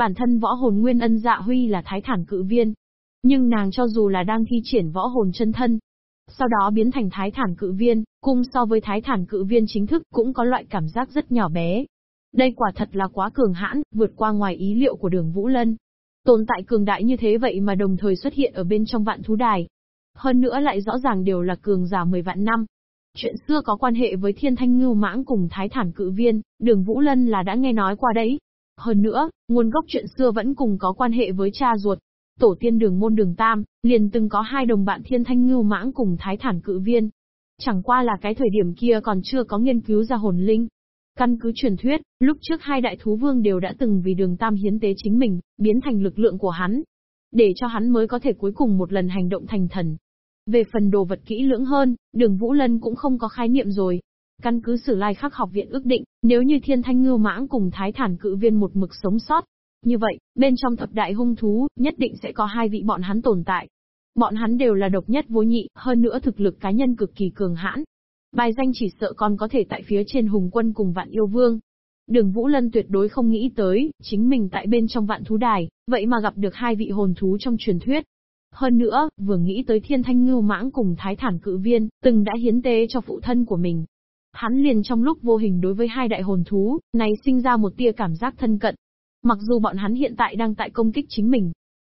Bản thân võ hồn Nguyên Ân Dạ Huy là thái thản cự viên. Nhưng nàng cho dù là đang thi triển võ hồn chân thân, sau đó biến thành thái thản cự viên, cung so với thái thản cự viên chính thức cũng có loại cảm giác rất nhỏ bé. Đây quả thật là quá cường hãn, vượt qua ngoài ý liệu của đường Vũ Lân. Tồn tại cường đại như thế vậy mà đồng thời xuất hiện ở bên trong vạn thú đài. Hơn nữa lại rõ ràng đều là cường giả 10 vạn năm. Chuyện xưa có quan hệ với thiên thanh ngưu mãng cùng thái thản cự viên, đường Vũ Lân là đã nghe nói qua đấy. Hơn nữa, nguồn gốc chuyện xưa vẫn cùng có quan hệ với cha ruột. Tổ tiên đường môn đường Tam, liền từng có hai đồng bạn thiên thanh ngưu mãng cùng thái thản cự viên. Chẳng qua là cái thời điểm kia còn chưa có nghiên cứu ra hồn linh. Căn cứ truyền thuyết, lúc trước hai đại thú vương đều đã từng vì đường Tam hiến tế chính mình, biến thành lực lượng của hắn. Để cho hắn mới có thể cuối cùng một lần hành động thành thần. Về phần đồ vật kỹ lưỡng hơn, đường Vũ Lân cũng không có khái niệm rồi. Căn cứ sử lai khắc học viện ước định, nếu như thiên thanh ngưu mãng cùng thái thản cự viên một mực sống sót. Như vậy, bên trong thập đại hung thú, nhất định sẽ có hai vị bọn hắn tồn tại. Bọn hắn đều là độc nhất vô nhị, hơn nữa thực lực cá nhân cực kỳ cường hãn. Bài danh chỉ sợ còn có thể tại phía trên hùng quân cùng vạn yêu vương. Đường Vũ Lân tuyệt đối không nghĩ tới, chính mình tại bên trong vạn thú đài, vậy mà gặp được hai vị hồn thú trong truyền thuyết. Hơn nữa, vừa nghĩ tới thiên thanh ngưu mãng cùng thái thản cự viên, từng đã hiến tế cho phụ thân của mình. Hắn liền trong lúc vô hình đối với hai đại hồn thú, này sinh ra một tia cảm giác thân cận. Mặc dù bọn hắn hiện tại đang tại công kích chính mình.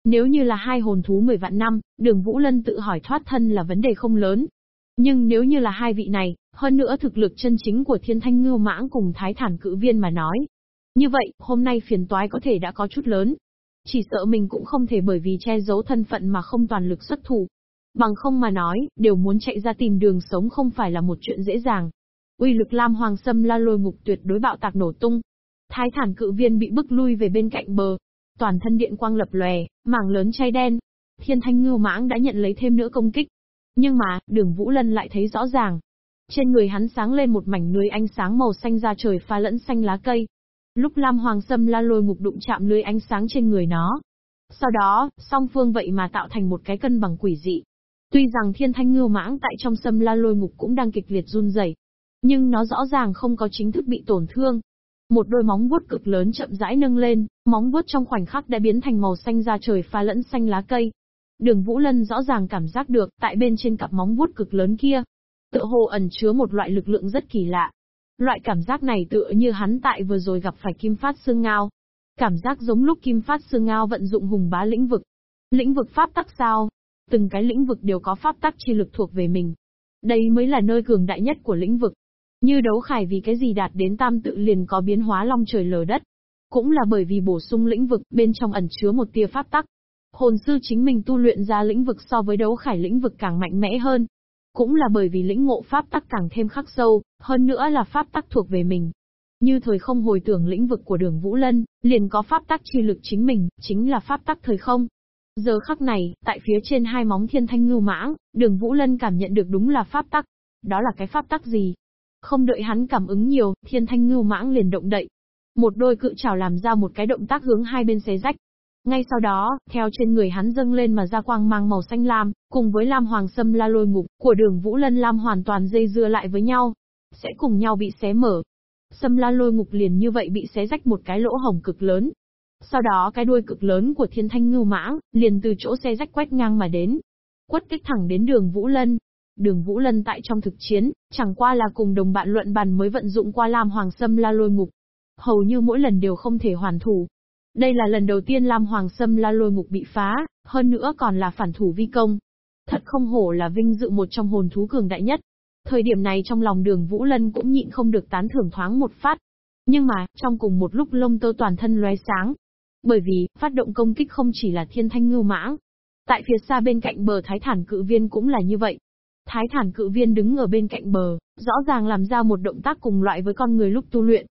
Nếu như là hai hồn thú 10 vạn năm, đường Vũ Lân tự hỏi thoát thân là vấn đề không lớn. Nhưng nếu như là hai vị này, hơn nữa thực lực chân chính của thiên thanh ngưu mãng cùng thái thản cự viên mà nói. Như vậy, hôm nay phiền toái có thể đã có chút lớn. Chỉ sợ mình cũng không thể bởi vì che giấu thân phận mà không toàn lực xuất thủ. Bằng không mà nói, đều muốn chạy ra tìm đường sống không phải là một chuyện dễ dàng. Uy lực Lam Hoàng Sâm la lôi ngục tuyệt đối bạo tạc nổ tung. Thái thản cự viên bị bức lui về bên cạnh bờ. Toàn thân điện quang lập lòe, mảng lớn chai đen. Thiên thanh ngưu mãng đã nhận lấy thêm nữa công kích. Nhưng mà, đường Vũ Lân lại thấy rõ ràng. Trên người hắn sáng lên một mảnh lưới ánh sáng màu xanh ra trời pha lẫn xanh lá cây. Lúc Lam Hoàng Sâm la lôi ngục đụng chạm lưới ánh sáng trên người nó. Sau đó, song phương vậy mà tạo thành một cái cân bằng quỷ dị. Tuy rằng thiên thanh ngưu mãng tại trong sâm la lôi ngục cũng đang kịch liệt run rẩy, nhưng nó rõ ràng không có chính thức bị tổn thương. Một đôi móng vuốt cực lớn chậm rãi nâng lên, móng vuốt trong khoảnh khắc đã biến thành màu xanh da trời pha lẫn xanh lá cây. Đường Vũ Lân rõ ràng cảm giác được, tại bên trên cặp móng vuốt cực lớn kia, tựa hồ ẩn chứa một loại lực lượng rất kỳ lạ. Loại cảm giác này tựa như hắn tại vừa rồi gặp phải Kim Phát Sương Ngao. Cảm giác giống lúc Kim Phát Sương Ngao vận dụng hùng bá lĩnh vực. Lĩnh vực pháp tắc sao? Từng cái lĩnh vực đều có pháp tắc chi lực thuộc về mình. Đây mới là nơi cường đại nhất của lĩnh vực. Như đấu khải vì cái gì đạt đến tam tự liền có biến hóa long trời lở đất. Cũng là bởi vì bổ sung lĩnh vực bên trong ẩn chứa một tia pháp tắc. Hồn sư chính mình tu luyện ra lĩnh vực so với đấu khải lĩnh vực càng mạnh mẽ hơn. Cũng là bởi vì lĩnh ngộ pháp tắc càng thêm khắc sâu, hơn nữa là pháp tắc thuộc về mình. Như thời không hồi tưởng lĩnh vực của đường Vũ Lân, liền có pháp tắc chi lực chính mình, chính là pháp tắc thời không. Giờ khắc này, tại phía trên hai móng thiên thanh ngưu mãng, đường Vũ Lân cảm nhận được đúng là pháp tắc. Đó là cái pháp tắc gì? Không đợi hắn cảm ứng nhiều, thiên thanh ngưu mãng liền động đậy. Một đôi cự trảo làm ra một cái động tác hướng hai bên xé rách. Ngay sau đó, theo trên người hắn dâng lên mà ra quang mang màu xanh lam, cùng với lam hoàng sâm la lôi ngục của đường Vũ Lân Lam hoàn toàn dây dưa lại với nhau, sẽ cùng nhau bị xé mở. Sâm la lôi ngục liền như vậy bị xé rách một cái lỗ hồng cực lớn. Sau đó cái đuôi cực lớn của thiên thanh ngưu mãng, liền từ chỗ xe rách quét ngang mà đến. Quất kích thẳng đến đường Vũ Lân, Đường Vũ Lân tại trong thực chiến, chẳng qua là cùng đồng bạn luận bàn mới vận dụng qua Lam Hoàng Sâm La Lôi Ngục. Hầu như mỗi lần đều không thể hoàn thủ. Đây là lần đầu tiên Lam Hoàng Sâm La Lôi Ngục bị phá, hơn nữa còn là phản thủ vi công. Thật không hổ là vinh dự một trong hồn thú cường đại nhất. Thời điểm này trong lòng đường Vũ Lân cũng nhịn không được tán thưởng thoáng một phát. Nhưng mà, trong cùng một lúc lông tơ toàn thân lóe sáng. Bởi vì, phát động công kích không chỉ là thiên thanh ngưu mãng. Tại phía xa bên cạnh bờ thái thản cự viên cũng là như vậy. Thái thản cự viên đứng ở bên cạnh bờ, rõ ràng làm ra một động tác cùng loại với con người lúc tu luyện.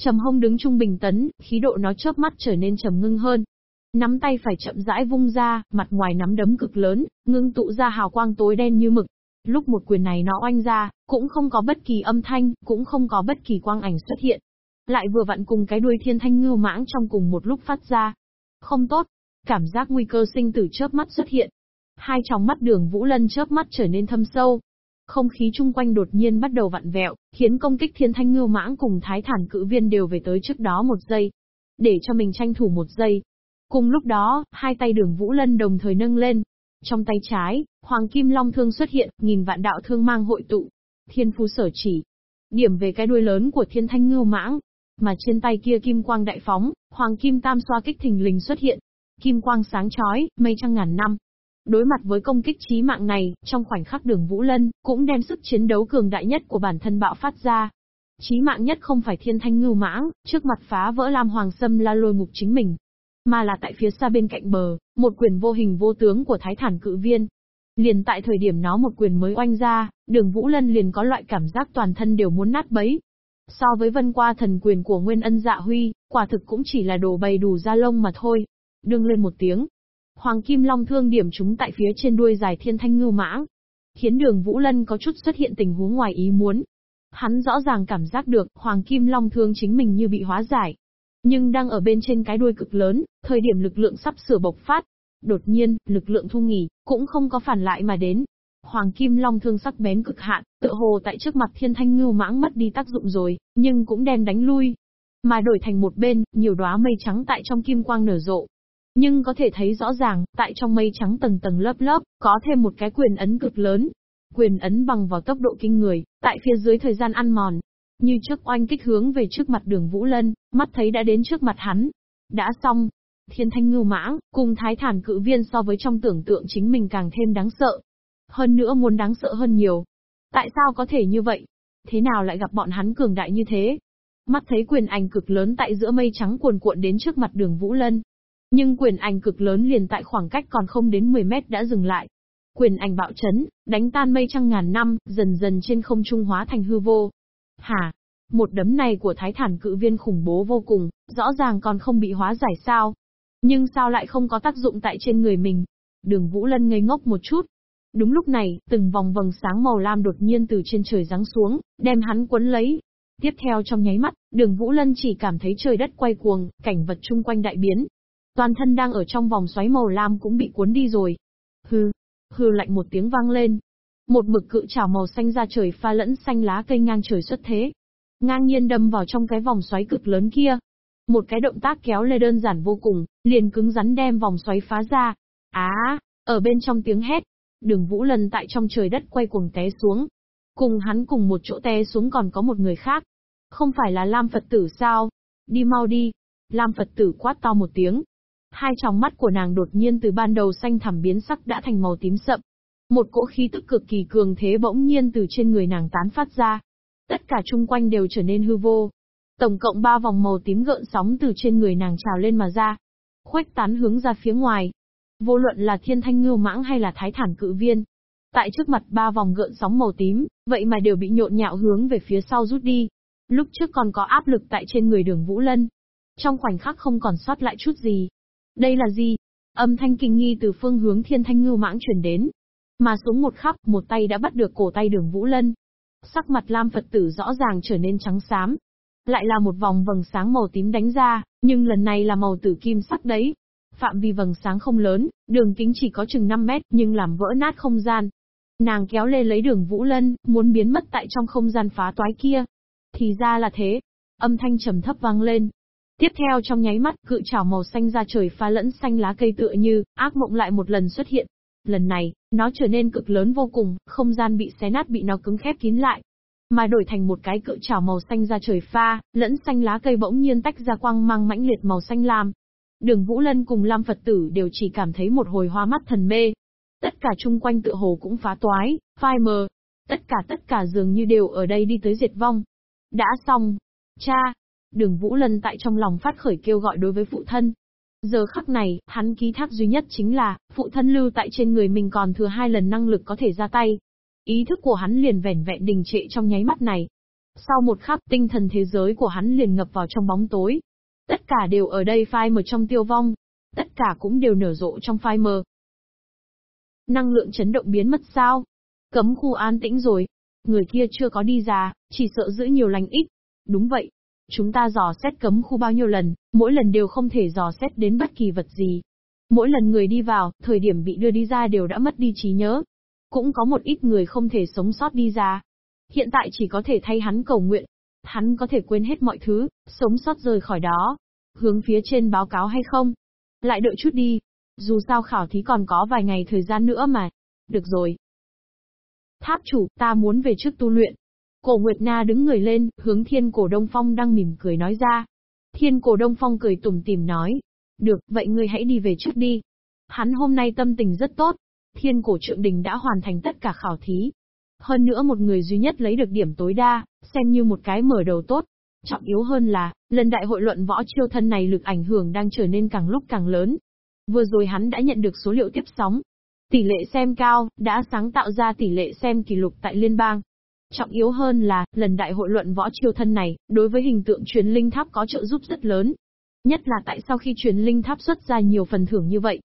Trầm hông đứng trung bình tấn, khí độ nó chớp mắt trở nên trầm ngưng hơn. Nắm tay phải chậm rãi vung ra, mặt ngoài nắm đấm cực lớn, ngưng tụ ra hào quang tối đen như mực. Lúc một quyền này nó oanh ra, cũng không có bất kỳ âm thanh, cũng không có bất kỳ quang ảnh xuất hiện. Lại vừa vặn cùng cái đuôi thiên thanh ngưu mãng trong cùng một lúc phát ra. Không tốt, cảm giác nguy cơ sinh tử chớp mắt xuất hiện. Hai tròng mắt đường Vũ Lân chớp mắt trở nên thâm sâu. Không khí chung quanh đột nhiên bắt đầu vặn vẹo, khiến công kích thiên thanh ngưu mãng cùng thái thản cự viên đều về tới trước đó một giây. để cho mình tranh thủ một giây. Cùng lúc đó, hai tay đường Vũ Lân đồng thời nâng lên. Trong tay trái, Hoàng Kim Long Thương xuất hiện, nghìn vạn đạo thương mang hội tụ. Thiên phu sở chỉ. Điểm về cái đuôi lớn của thiên thanh ngưu mãng. Mà trên tay kia kim quang đại phóng, Hoàng Kim Tam xoa kích thình lình xuất hiện. Kim quang sáng chói, mây trăng ngàn năm, Đối mặt với công kích chí mạng này, trong khoảnh khắc đường Vũ Lân, cũng đem sức chiến đấu cường đại nhất của bản thân bạo phát ra. Chí mạng nhất không phải thiên thanh ngưu mãng, trước mặt phá vỡ Lam Hoàng Sâm la lôi ngục chính mình. Mà là tại phía xa bên cạnh bờ, một quyền vô hình vô tướng của thái thản cự viên. Liền tại thời điểm nó một quyền mới oanh ra, đường Vũ Lân liền có loại cảm giác toàn thân đều muốn nát bấy. So với vân qua thần quyền của Nguyên Ân Dạ Huy, quả thực cũng chỉ là đồ bày đủ da lông mà thôi. Đương lên một tiếng, Hoàng Kim Long thương điểm chúng tại phía trên đuôi dài thiên thanh ngưu mãng. Khiến đường Vũ Lân có chút xuất hiện tình huống ngoài ý muốn. Hắn rõ ràng cảm giác được Hoàng Kim Long thương chính mình như bị hóa giải. Nhưng đang ở bên trên cái đuôi cực lớn, thời điểm lực lượng sắp sửa bộc phát. Đột nhiên, lực lượng thu nghỉ, cũng không có phản lại mà đến. Hoàng Kim Long thương sắc bén cực hạn, tựa hồ tại trước mặt thiên thanh ngưu mãng mất đi tác dụng rồi, nhưng cũng đem đánh lui. Mà đổi thành một bên, nhiều đóa mây trắng tại trong kim quang nở rộ, nhưng có thể thấy rõ ràng, tại trong mây trắng tầng tầng lớp lớp, có thêm một cái quyền ấn cực lớn. Quyền ấn bằng vào tốc độ kinh người, tại phía dưới thời gian ăn mòn. Như trước oanh kích hướng về trước mặt đường Vũ Lân, mắt thấy đã đến trước mặt hắn. Đã xong. Thiên thanh ngưu mãng, cùng thái thản cự viên so với trong tưởng tượng chính mình càng thêm đáng sợ. Hơn nữa muốn đáng sợ hơn nhiều. Tại sao có thể như vậy? Thế nào lại gặp bọn hắn cường đại như thế? Mắt thấy quyền ảnh cực lớn tại giữa mây trắng cuồn cuộn đến trước mặt đường Vũ Lân, nhưng quyền ảnh cực lớn liền tại khoảng cách còn không đến 10 mét đã dừng lại. Quyền ảnh bạo chấn, đánh tan mây trăng ngàn năm, dần dần trên không trung hóa thành hư vô. Hả? Một đấm này của thái thản cự viên khủng bố vô cùng, rõ ràng còn không bị hóa giải sao. Nhưng sao lại không có tác dụng tại trên người mình? Đường Vũ Lân ngây ngốc một chút. Đúng lúc này, từng vòng vầng sáng màu lam đột nhiên từ trên trời giáng xuống, đem hắn quấn lấy. Tiếp theo trong nháy mắt, đường Vũ Lân chỉ cảm thấy trời đất quay cuồng, cảnh vật chung quanh đại biến, Toàn thân đang ở trong vòng xoáy màu lam cũng bị cuốn đi rồi. Hừ, hừ lạnh một tiếng vang lên. Một mực cự trảo màu xanh ra trời pha lẫn xanh lá cây ngang trời xuất thế. Ngang nhiên đâm vào trong cái vòng xoáy cực lớn kia. Một cái động tác kéo lê đơn giản vô cùng, liền cứng rắn đem vòng xoáy phá ra. Á, ở bên trong tiếng hét, đường vũ lần tại trong trời đất quay cuồng té xuống. Cùng hắn cùng một chỗ té xuống còn có một người khác. Không phải là Lam Phật tử sao? Đi mau đi. Lam Phật tử quát to một tiếng, Hai tròng mắt của nàng đột nhiên từ ban đầu xanh thẳm biến sắc đã thành màu tím sậm. Một cỗ khí tức cực kỳ cường thế bỗng nhiên từ trên người nàng tán phát ra. Tất cả chung quanh đều trở nên hư vô. Tổng cộng ba vòng màu tím gợn sóng từ trên người nàng trào lên mà ra. Khuếch tán hướng ra phía ngoài. Vô luận là thiên thanh ngưu mãng hay là thái thản cự viên. Tại trước mặt ba vòng gợn sóng màu tím, vậy mà đều bị nhộn nhạo hướng về phía sau rút đi. Lúc trước còn có áp lực tại trên người đường Vũ Lân. Trong khoảnh khắc không còn sót lại chút gì, đây là gì? Âm thanh kinh nghi từ phương hướng thiên thanh ngưu mãng truyền đến. Mà xuống một khắc, một tay đã bắt được cổ tay đường Vũ Lân. Sắc mặt Lam Phật tử rõ ràng trở nên trắng xám. Lại là một vòng vầng sáng màu tím đánh ra, nhưng lần này là màu tử kim sắc đấy. Phạm vi vầng sáng không lớn, đường kính chỉ có chừng 5 mét, nhưng làm vỡ nát không gian. Nàng kéo lê lấy đường Vũ Lân, muốn biến mất tại trong không gian phá toái kia. Thì ra là thế. Âm thanh trầm thấp vang lên, Tiếp theo trong nháy mắt, cự trảo màu xanh ra trời pha lẫn xanh lá cây tựa như, ác mộng lại một lần xuất hiện. Lần này, nó trở nên cực lớn vô cùng, không gian bị xé nát bị nó cứng khép kín lại. Mà đổi thành một cái cự trảo màu xanh ra trời pha, lẫn xanh lá cây bỗng nhiên tách ra quang mang mãnh liệt màu xanh lam. Đường Vũ Lân cùng Lam Phật tử đều chỉ cảm thấy một hồi hoa mắt thần mê. Tất cả chung quanh tựa hồ cũng phá toái, phai mờ. Tất cả tất cả dường như đều ở đây đi tới diệt vong. Đã xong. Cha, Đường Vũ Lân tại trong lòng phát khởi kêu gọi đối với phụ thân. Giờ khắc này, hắn ký thác duy nhất chính là, phụ thân lưu tại trên người mình còn thừa hai lần năng lực có thể ra tay. Ý thức của hắn liền vẻn vẹn đình trệ trong nháy mắt này. Sau một khắc, tinh thần thế giới của hắn liền ngập vào trong bóng tối. Tất cả đều ở đây phai mờ trong tiêu vong. Tất cả cũng đều nở rộ trong phai mờ. Năng lượng chấn động biến mất sao? Cấm khu an tĩnh rồi. Người kia chưa có đi ra, chỉ sợ giữ nhiều lành ít. Đúng vậy, Chúng ta dò xét cấm khu bao nhiêu lần, mỗi lần đều không thể dò xét đến bất kỳ vật gì. Mỗi lần người đi vào, thời điểm bị đưa đi ra đều đã mất đi trí nhớ. Cũng có một ít người không thể sống sót đi ra. Hiện tại chỉ có thể thay hắn cầu nguyện. Hắn có thể quên hết mọi thứ, sống sót rời khỏi đó. hướng phía trên báo cáo hay không? Lại đợi chút đi. Dù sao khảo thí còn có vài ngày thời gian nữa mà. Được rồi. Tháp chủ, ta muốn về trước tu luyện. Cổ Nguyệt Na đứng người lên, hướng thiên cổ Đông Phong đang mỉm cười nói ra. Thiên cổ Đông Phong cười tủm tỉm nói. Được, vậy ngươi hãy đi về trước đi. Hắn hôm nay tâm tình rất tốt. Thiên cổ trượng đình đã hoàn thành tất cả khảo thí. Hơn nữa một người duy nhất lấy được điểm tối đa, xem như một cái mở đầu tốt. Trọng yếu hơn là, lần đại hội luận võ chiêu thân này lực ảnh hưởng đang trở nên càng lúc càng lớn. Vừa rồi hắn đã nhận được số liệu tiếp sóng. Tỷ lệ xem cao, đã sáng tạo ra tỷ lệ xem kỷ lục tại liên bang. Trọng yếu hơn là, lần đại hội luận võ chiêu thân này, đối với hình tượng truyền linh tháp có trợ giúp rất lớn. Nhất là tại sau khi truyền linh tháp xuất ra nhiều phần thưởng như vậy.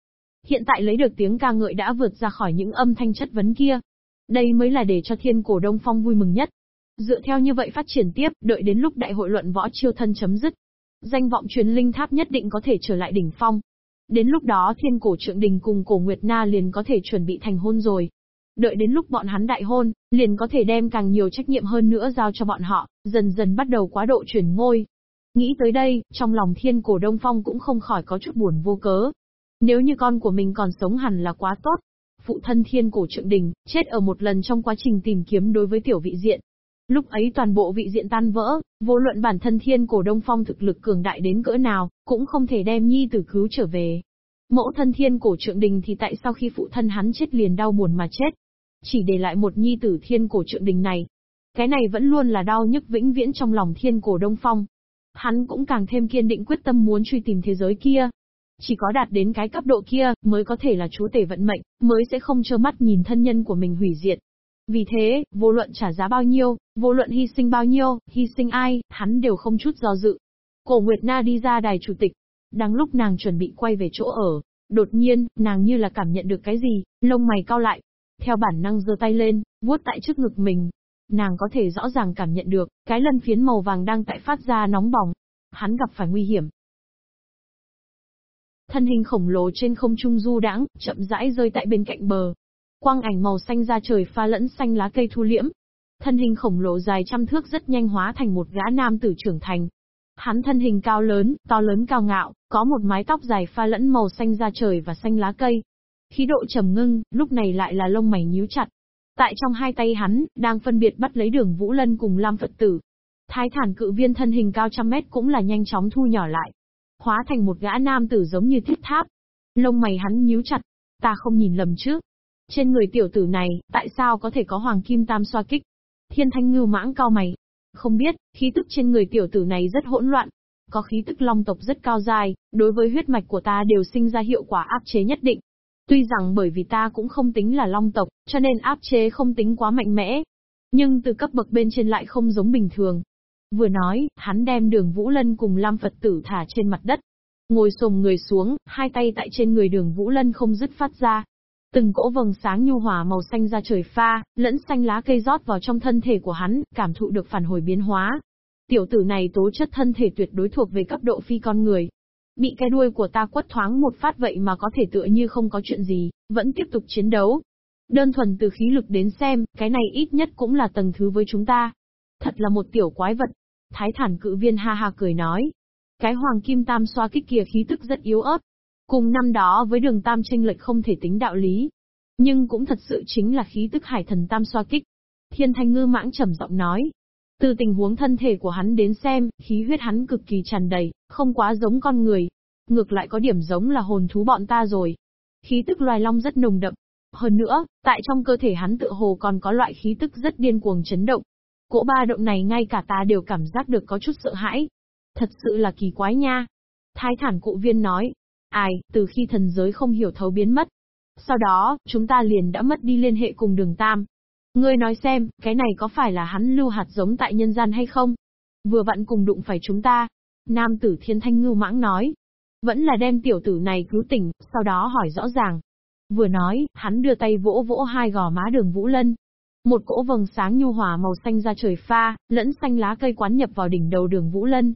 Hiện tại lấy được tiếng ca ngợi đã vượt ra khỏi những âm thanh chất vấn kia. Đây mới là để cho thiên cổ Đông Phong vui mừng nhất. Dựa theo như vậy phát triển tiếp, đợi đến lúc đại hội luận võ chiêu thân chấm dứt. Danh vọng truyền linh tháp nhất định có thể trở lại đỉnh phong. Đến lúc đó thiên cổ trượng đình cùng cổ Nguyệt Na liền có thể chuẩn bị thành hôn rồi. Đợi đến lúc bọn hắn đại hôn, liền có thể đem càng nhiều trách nhiệm hơn nữa giao cho bọn họ, dần dần bắt đầu quá độ chuyển ngôi. Nghĩ tới đây, trong lòng thiên cổ Đông Phong cũng không khỏi có chút buồn vô cớ. Nếu như con của mình còn sống hẳn là quá tốt. Phụ thân thiên cổ trượng đình, chết ở một lần trong quá trình tìm kiếm đối với tiểu vị diện. Lúc ấy toàn bộ vị diện tan vỡ, vô luận bản thân thiên cổ Đông Phong thực lực cường đại đến cỡ nào, cũng không thể đem nhi tử cứu trở về. Mẫu thân thiên cổ trượng đình thì tại sau khi phụ thân hắn chết liền đau buồn mà chết. Chỉ để lại một nhi tử thiên cổ trượng đình này. Cái này vẫn luôn là đau nhức vĩnh viễn trong lòng thiên cổ Đông Phong. Hắn cũng càng thêm kiên định quyết tâm muốn truy tìm thế giới kia. Chỉ có đạt đến cái cấp độ kia, mới có thể là chúa tể vận mệnh, mới sẽ không trơ mắt nhìn thân nhân của mình hủy diệt. Vì thế, vô luận trả giá bao nhiêu, vô luận hy sinh bao nhiêu, hy sinh ai, hắn đều không chút do dự. Cổ Nguyệt Na đi ra đài chủ tịch. Đang lúc nàng chuẩn bị quay về chỗ ở, đột nhiên, nàng như là cảm nhận được cái gì, lông mày cao lại. Theo bản năng giơ tay lên, vuốt tại trước ngực mình. Nàng có thể rõ ràng cảm nhận được, cái lân phiến màu vàng đang tại phát ra nóng bỏng. Hắn gặp phải nguy hiểm. Thân hình khổng lồ trên không trung du đãng, chậm rãi rơi tại bên cạnh bờ, Quang ảnh màu xanh ra trời pha lẫn xanh lá cây thu liễm. Thân hình khổng lồ dài trăm thước rất nhanh hóa thành một gã nam tử trưởng thành. Hắn thân hình cao lớn, to lớn cao ngạo, có một mái tóc dài pha lẫn màu xanh da trời và xanh lá cây. Khí độ trầm ngưng, lúc này lại là lông mày nhíu chặt. Tại trong hai tay hắn, đang phân biệt bắt lấy đường Vũ Lân cùng Lam Phật Tử. Thái thản cự viên thân hình cao trăm mét cũng là nhanh chóng thu nhỏ lại. Hóa thành một gã nam tử giống như thiết tháp. Lông mày hắn nhíu chặt. Ta không nhìn lầm chứ. Trên người tiểu tử này, tại sao có thể có hoàng kim tam xoa kích? Thiên thanh ngưu mãng cao mày. Không biết, khí tức trên người tiểu tử này rất hỗn loạn. Có khí tức long tộc rất cao dài, đối với huyết mạch của ta đều sinh ra hiệu quả áp chế nhất định. Tuy rằng bởi vì ta cũng không tính là long tộc, cho nên áp chế không tính quá mạnh mẽ. Nhưng từ cấp bậc bên trên lại không giống bình thường. Vừa nói, hắn đem đường Vũ Lân cùng Lam Phật tử thả trên mặt đất. Ngồi sồm người xuống, hai tay tại trên người đường Vũ Lân không dứt phát ra, Từng cỗ vầng sáng nhu hòa màu xanh ra trời pha, lẫn xanh lá cây rót vào trong thân thể của hắn, cảm thụ được phản hồi biến hóa. Tiểu tử này tố chất thân thể tuyệt đối thuộc về cấp độ phi con người. Bị cái đuôi của ta quất thoáng một phát vậy mà có thể tựa như không có chuyện gì, vẫn tiếp tục chiến đấu. Đơn thuần từ khí lực đến xem, cái này ít nhất cũng là tầng thứ với chúng ta. Thật là một tiểu quái vật. Thái thản cự viên ha ha cười nói. Cái hoàng kim tam xoa kích kia khí tức rất yếu ớt, Cùng năm đó với đường tam tranh lệch không thể tính đạo lý. Nhưng cũng thật sự chính là khí tức hải thần tam xoa kích. Thiên thanh ngư mãng trầm giọng nói. Từ tình huống thân thể của hắn đến xem, khí huyết hắn cực kỳ tràn đầy, không quá giống con người. Ngược lại có điểm giống là hồn thú bọn ta rồi. Khí tức loài long rất nồng đậm. Hơn nữa, tại trong cơ thể hắn tự hồ còn có loại khí tức rất điên cuồng chấn động. Cỗ ba động này ngay cả ta đều cảm giác được có chút sợ hãi. Thật sự là kỳ quái nha. Thái thản cụ viên nói, Ai, từ khi thần giới không hiểu thấu biến mất. Sau đó, chúng ta liền đã mất đi liên hệ cùng đường Tam. Ngươi nói xem, cái này có phải là hắn lưu hạt giống tại nhân gian hay không? Vừa vặn cùng đụng phải chúng ta. Nam tử thiên thanh ngưu mãng nói. Vẫn là đem tiểu tử này cứu tỉnh, sau đó hỏi rõ ràng. Vừa nói, hắn đưa tay vỗ vỗ hai gò má đường Vũ Lân. Một cỗ vầng sáng nhu hòa màu xanh ra trời pha, lẫn xanh lá cây quán nhập vào đỉnh đầu đường Vũ Lân.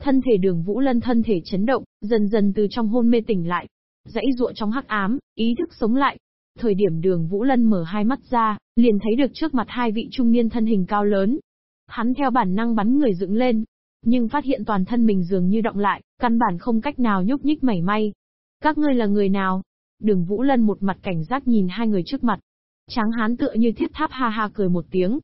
Thân thể đường Vũ Lân thân thể chấn động, dần dần từ trong hôn mê tỉnh lại. Dãy ruộng trong hắc ám, ý thức sống lại. Thời điểm đường Vũ Lân mở hai mắt ra, liền thấy được trước mặt hai vị trung niên thân hình cao lớn. Hắn theo bản năng bắn người dựng lên. nhưng phát hiện toàn thân mình dường như động lại, căn bản không cách nào nhúc nhích mảy may. Các ngươi là người nào? Đường Vũ Lân một mặt cảnh giác nhìn hai người trước mặt. Tráng hán tựa như thiết tháp ha ha cười một tiếng.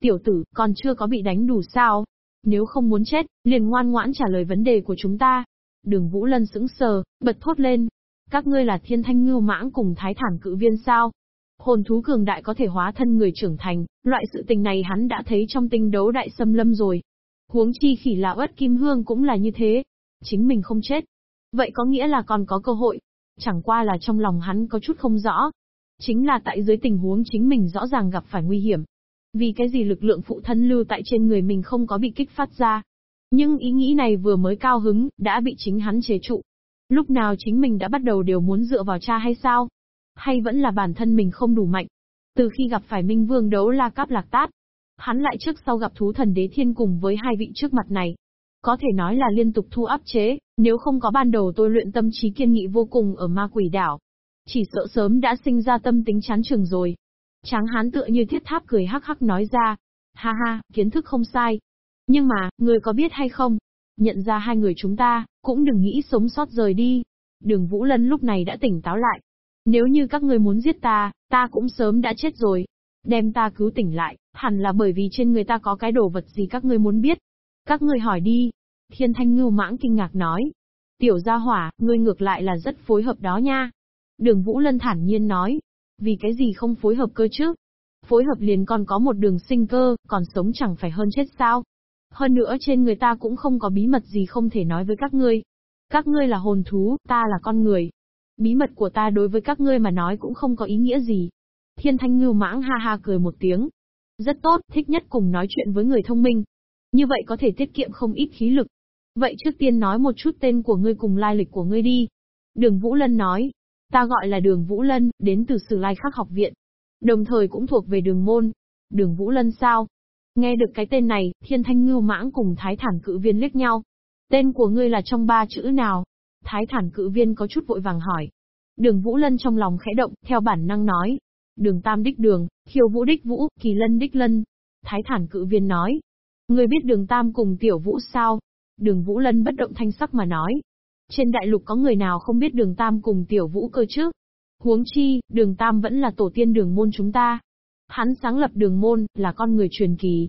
Tiểu tử, còn chưa có bị đánh đủ sao? Nếu không muốn chết, liền ngoan ngoãn trả lời vấn đề của chúng ta. Đường Vũ Lân sững sờ, bật thốt lên. Các ngươi là thiên thanh ngưu mãng cùng thái thản cự viên sao? Hồn thú cường đại có thể hóa thân người trưởng thành, loại sự tình này hắn đã thấy trong tinh đấu đại xâm lâm rồi. Huống chi khỉ là ớt kim hương cũng là như thế. Chính mình không chết. Vậy có nghĩa là còn có cơ hội. Chẳng qua là trong lòng hắn có chút không rõ. Chính là tại dưới tình huống chính mình rõ ràng gặp phải nguy hiểm. Vì cái gì lực lượng phụ thân lưu tại trên người mình không có bị kích phát ra. Nhưng ý nghĩ này vừa mới cao hứng, đã bị chính hắn chế trụ. Lúc nào chính mình đã bắt đầu đều muốn dựa vào cha hay sao? Hay vẫn là bản thân mình không đủ mạnh? Từ khi gặp phải Minh Vương đấu la cáp lạc tát, hắn lại trước sau gặp thú thần đế thiên cùng với hai vị trước mặt này. Có thể nói là liên tục thu áp chế, nếu không có ban đầu tôi luyện tâm trí kiên nghị vô cùng ở ma quỷ đảo. Chỉ sợ sớm đã sinh ra tâm tính chán trường rồi. Tráng hán tựa như thiết tháp cười hắc hắc nói ra. Ha ha, kiến thức không sai. Nhưng mà, người có biết hay không? Nhận ra hai người chúng ta, cũng đừng nghĩ sống sót rời đi. Đường Vũ Lân lúc này đã tỉnh táo lại. Nếu như các người muốn giết ta, ta cũng sớm đã chết rồi. Đem ta cứu tỉnh lại, hẳn là bởi vì trên người ta có cái đồ vật gì các ngươi muốn biết. Các ngươi hỏi đi. Thiên Thanh Ngưu mãng kinh ngạc nói. Tiểu gia hỏa, ngươi ngược lại là rất phối hợp đó nha. Đường Vũ Lân thản nhiên nói. Vì cái gì không phối hợp cơ chứ? Phối hợp liền còn có một đường sinh cơ, còn sống chẳng phải hơn chết sao? Hơn nữa trên người ta cũng không có bí mật gì không thể nói với các ngươi. Các ngươi là hồn thú, ta là con người. Bí mật của ta đối với các ngươi mà nói cũng không có ý nghĩa gì. Thiên thanh ngưu mãng ha ha cười một tiếng. Rất tốt, thích nhất cùng nói chuyện với người thông minh. Như vậy có thể tiết kiệm không ít khí lực. Vậy trước tiên nói một chút tên của ngươi cùng lai lịch của ngươi đi. Đường Vũ Lân nói. Ta gọi là Đường Vũ Lân, đến từ Sử Lai Khắc học viện. Đồng thời cũng thuộc về đường môn. Đường Vũ Lân sao? Nghe được cái tên này, thiên thanh ngưu mãng cùng thái thản cự viên liếc nhau. Tên của ngươi là trong ba chữ nào? Thái thản cự viên có chút vội vàng hỏi. Đường Vũ Lân trong lòng khẽ động, theo bản năng nói. Đường Tam đích đường, khiêu vũ đích vũ, kỳ lân đích lân. Thái thản cự viên nói. Ngươi biết đường Tam cùng tiểu vũ sao? Đường Vũ Lân bất động thanh sắc mà nói. Trên đại lục có người nào không biết đường Tam cùng tiểu vũ cơ chứ? Huống chi, đường Tam vẫn là tổ tiên đường môn chúng ta. Hắn sáng lập đường môn, là con người truyền kỳ.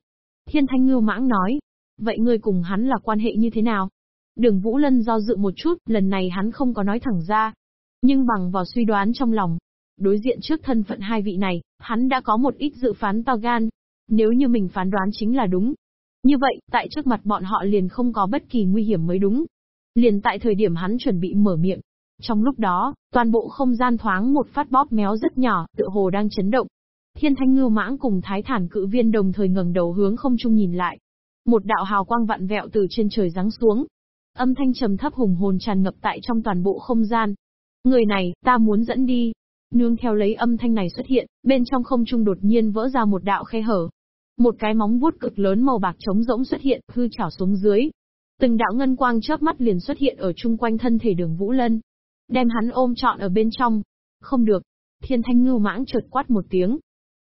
Thiên Thanh Ngưu Mãng nói. Vậy ngươi cùng hắn là quan hệ như thế nào? Đường Vũ Lân do dự một chút, lần này hắn không có nói thẳng ra. Nhưng bằng vào suy đoán trong lòng, đối diện trước thân phận hai vị này, hắn đã có một ít dự phán to gan. Nếu như mình phán đoán chính là đúng. Như vậy, tại trước mặt bọn họ liền không có bất kỳ nguy hiểm mới đúng. Liền tại thời điểm hắn chuẩn bị mở miệng. Trong lúc đó, toàn bộ không gian thoáng một phát bóp méo rất nhỏ, tựa hồ đang chấn động. Thiên thanh ngưu mãng cùng thái thản cự viên đồng thời ngẩng đầu hướng không trung nhìn lại. Một đạo hào quang vặn vẹo từ trên trời giáng xuống. Âm thanh trầm thấp hùng hồn tràn ngập tại trong toàn bộ không gian. Người này, ta muốn dẫn đi. Nương theo lấy âm thanh này xuất hiện, bên trong không trung đột nhiên vỡ ra một đạo khe hở. Một cái móng vuốt cực lớn màu bạc trống rỗng xuất hiện, hư chảo xuống dưới. Từng đạo ngân quang chớp mắt liền xuất hiện ở chung quanh thân thể đường Vũ Lân. Đem hắn ôm trọn ở bên trong. Không được. Thiên thanh ngưu mãng chợt quát một tiếng,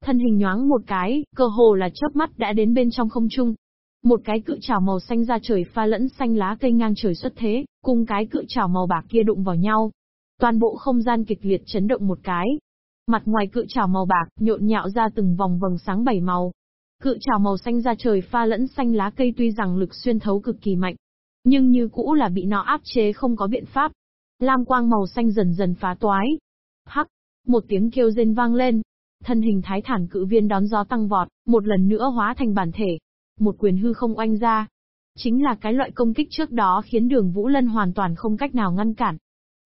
Thân hình nhoáng một cái, cơ hồ là chớp mắt đã đến bên trong không trung. Một cái cự trảo màu xanh ra trời pha lẫn xanh lá cây ngang trời xuất thế, cùng cái cự trảo màu bạc kia đụng vào nhau. Toàn bộ không gian kịch liệt chấn động một cái. Mặt ngoài cự trảo màu bạc nhộn nhạo ra từng vòng vầng sáng bảy màu. Cự trảo màu xanh ra trời pha lẫn xanh lá cây tuy rằng lực xuyên thấu cực kỳ mạnh, nhưng như cũ là bị nó áp chế không có biện pháp. Lam quang màu xanh dần dần phá toái. Hắc, một tiếng kêu rên vang lên, Thân hình thái thản cự viên đón gió tăng vọt, một lần nữa hóa thành bản thể. Một quyền hư không oanh ra. Chính là cái loại công kích trước đó khiến đường Vũ Lân hoàn toàn không cách nào ngăn cản.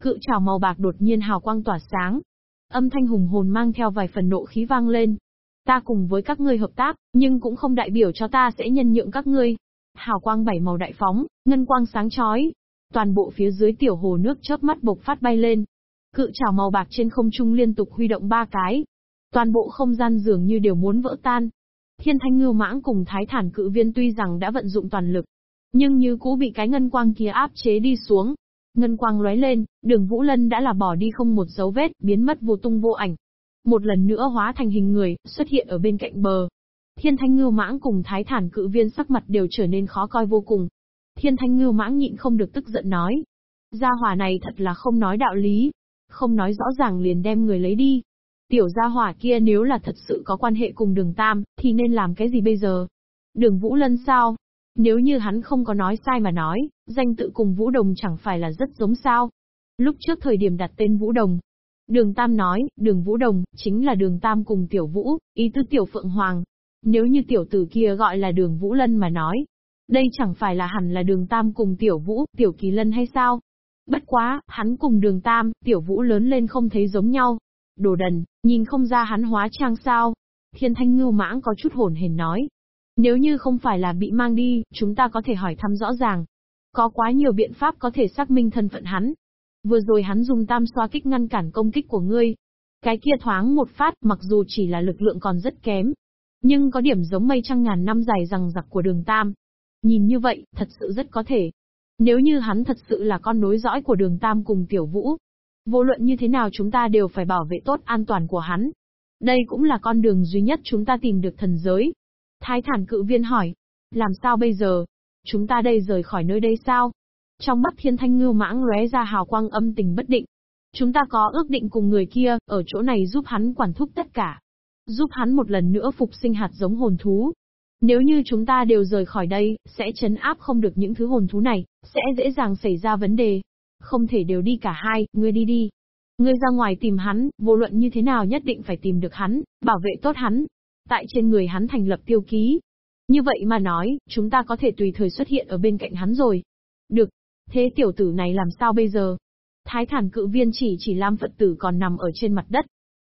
Cự trào màu bạc đột nhiên hào quang tỏa sáng. Âm thanh hùng hồn mang theo vài phần nộ khí vang lên. Ta cùng với các ngươi hợp tác, nhưng cũng không đại biểu cho ta sẽ nhân nhượng các ngươi. Hào quang bảy màu đại phóng, ngân quang sáng chói. Toàn bộ phía dưới tiểu hồ nước chớp mắt bộc phát bay lên, cự trảo màu bạc trên không trung liên tục huy động ba cái, Toàn bộ không gian dường như đều muốn vỡ tan. Thiên thanh ngưu mãng cùng thái thản cự viên tuy rằng đã vận dụng toàn lực, nhưng như cũ bị cái ngân quang kia áp chế đi xuống. Ngân quang lóe lên, đường Vũ Lân đã là bỏ đi không một dấu vết, biến mất vô tung vô ảnh. Một lần nữa hóa thành hình người, xuất hiện ở bên cạnh bờ. Thiên thanh ngưu mãng cùng thái thản cự viên sắc mặt đều trở nên khó coi vô cùng. Thiên thanh ngưu mãng nhịn không được tức giận nói. Gia hỏa này thật là không nói đạo lý. Không nói rõ ràng liền đem người lấy đi. Tiểu gia hỏa kia nếu là thật sự có quan hệ cùng đường Tam, thì nên làm cái gì bây giờ? Đường Vũ Lân sao? Nếu như hắn không có nói sai mà nói, danh tự cùng Vũ Đồng chẳng phải là rất giống sao? Lúc trước thời điểm đặt tên Vũ Đồng, Đường Tam nói, đường Vũ Đồng, chính là đường Tam cùng tiểu Vũ, ý tứ tiểu Phượng Hoàng. Nếu như tiểu tử kia gọi là đường Vũ Lân mà nói, đây chẳng phải là hẳn là đường Tam cùng tiểu Vũ, tiểu Kỳ Lân hay sao? Bất quá, hắn cùng đường Tam, tiểu Vũ lớn lên không thấy giống nhau. Đồ đần, nhìn không ra hắn hóa trang sao. Thiên thanh ngưu mãng có chút hồn hển nói. Nếu như không phải là bị mang đi, chúng ta có thể hỏi thăm rõ ràng. Có quá nhiều biện pháp có thể xác minh thân phận hắn, Vừa rồi hắn dùng tam xoa kích ngăn cản công kích của ngươi. Cái kia thoáng một phát mặc dù chỉ là lực lượng còn rất kém. Nhưng có điểm giống mây trăng ngàn năm dài rằng giặc của đường tam. Nhìn như vậy, thật sự rất có thể. Nếu như hắn thật sự là con nối dõi của đường tam cùng tiểu vũ. Vô luận như thế nào chúng ta đều phải bảo vệ tốt an toàn của hắn. Đây cũng là con đường duy nhất chúng ta tìm được thần giới. Thái thản cự viên hỏi. Làm sao bây giờ? Chúng ta đây rời khỏi nơi đây sao? Trong mắt thiên thanh ngưu mãng lóe ra hào quang âm tình bất định. Chúng ta có ước định cùng người kia, ở chỗ này giúp hắn quản thúc tất cả. Giúp hắn một lần nữa phục sinh hạt giống hồn thú. Nếu như chúng ta đều rời khỏi đây, sẽ chấn áp không được những thứ hồn thú này, sẽ dễ dàng xảy ra vấn đề. Không thể đều đi cả hai, ngươi đi đi. Ngươi ra ngoài tìm hắn, vô luận như thế nào nhất định phải tìm được hắn, bảo vệ tốt hắn. Tại trên người hắn thành lập tiêu ký. Như vậy mà nói, chúng ta có thể tùy thời xuất hiện ở bên cạnh hắn rồi. Được, Thế tiểu tử này làm sao bây giờ? Thái thản cự viên chỉ chỉ Lam Phật tử còn nằm ở trên mặt đất.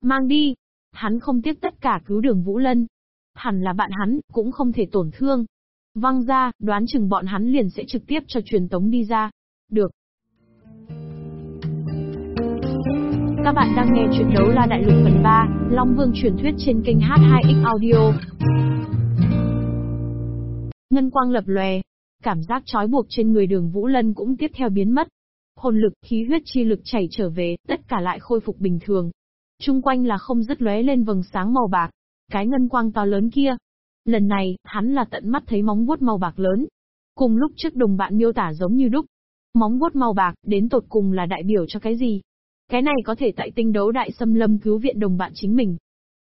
Mang đi. Hắn không tiếc tất cả cứu đường Vũ Lân. Hẳn là bạn hắn, cũng không thể tổn thương. Văng ra, đoán chừng bọn hắn liền sẽ trực tiếp cho truyền tống đi ra. Được. Các bạn đang nghe chuyện đấu la đại lục phần 3, Long Vương truyền thuyết trên kênh H2X Audio. Ngân quang lập lòe, Cảm giác trói buộc trên người đường Vũ Lân cũng tiếp theo biến mất. Hồn lực, khí huyết chi lực chảy trở về, tất cả lại khôi phục bình thường. Trung quanh là không dứt lóe lên vầng sáng màu bạc. Cái ngân quang to lớn kia. Lần này, hắn là tận mắt thấy móng vuốt màu bạc lớn. Cùng lúc trước đồng bạn miêu tả giống như đúc. Móng vuốt màu bạc, đến tột cùng là đại biểu cho cái gì? Cái này có thể tại tinh đấu đại xâm lâm cứu viện đồng bạn chính mình,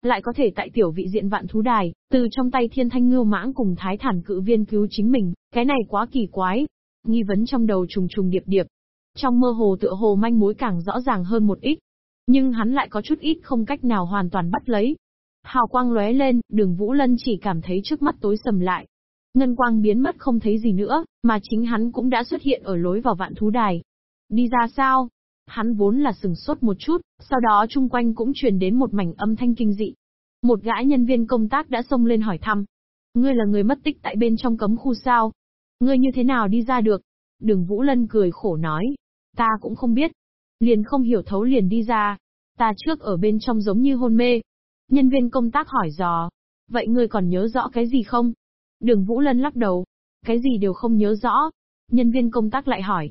lại có thể tại tiểu vị diện vạn thú đài, từ trong tay thiên thanh ngưu mãng cùng thái thản cự viên cứu chính mình, cái này quá kỳ quái. Nghi vấn trong đầu trùng trùng điệp điệp. Trong mơ hồ tựa hồ manh mối càng rõ ràng hơn một ít. Nhưng hắn lại có chút ít không cách nào hoàn toàn bắt lấy. Hào quang lóe lên, đường Vũ Lân chỉ cảm thấy trước mắt tối sầm lại. Ngân quang biến mất không thấy gì nữa, mà chính hắn cũng đã xuất hiện ở lối vào vạn thú đài. Đi ra sao? Hắn vốn là sừng sốt một chút, sau đó chung quanh cũng truyền đến một mảnh âm thanh kinh dị. Một gã nhân viên công tác đã xông lên hỏi thăm. Ngươi là người mất tích tại bên trong cấm khu sao? Ngươi như thế nào đi ra được? Đường Vũ Lân cười khổ nói. Ta cũng không biết. Liền không hiểu thấu liền đi ra. Ta trước ở bên trong giống như hôn mê. Nhân viên công tác hỏi dò. Vậy ngươi còn nhớ rõ cái gì không? Đường Vũ Lân lắc đầu. Cái gì đều không nhớ rõ. Nhân viên công tác lại hỏi.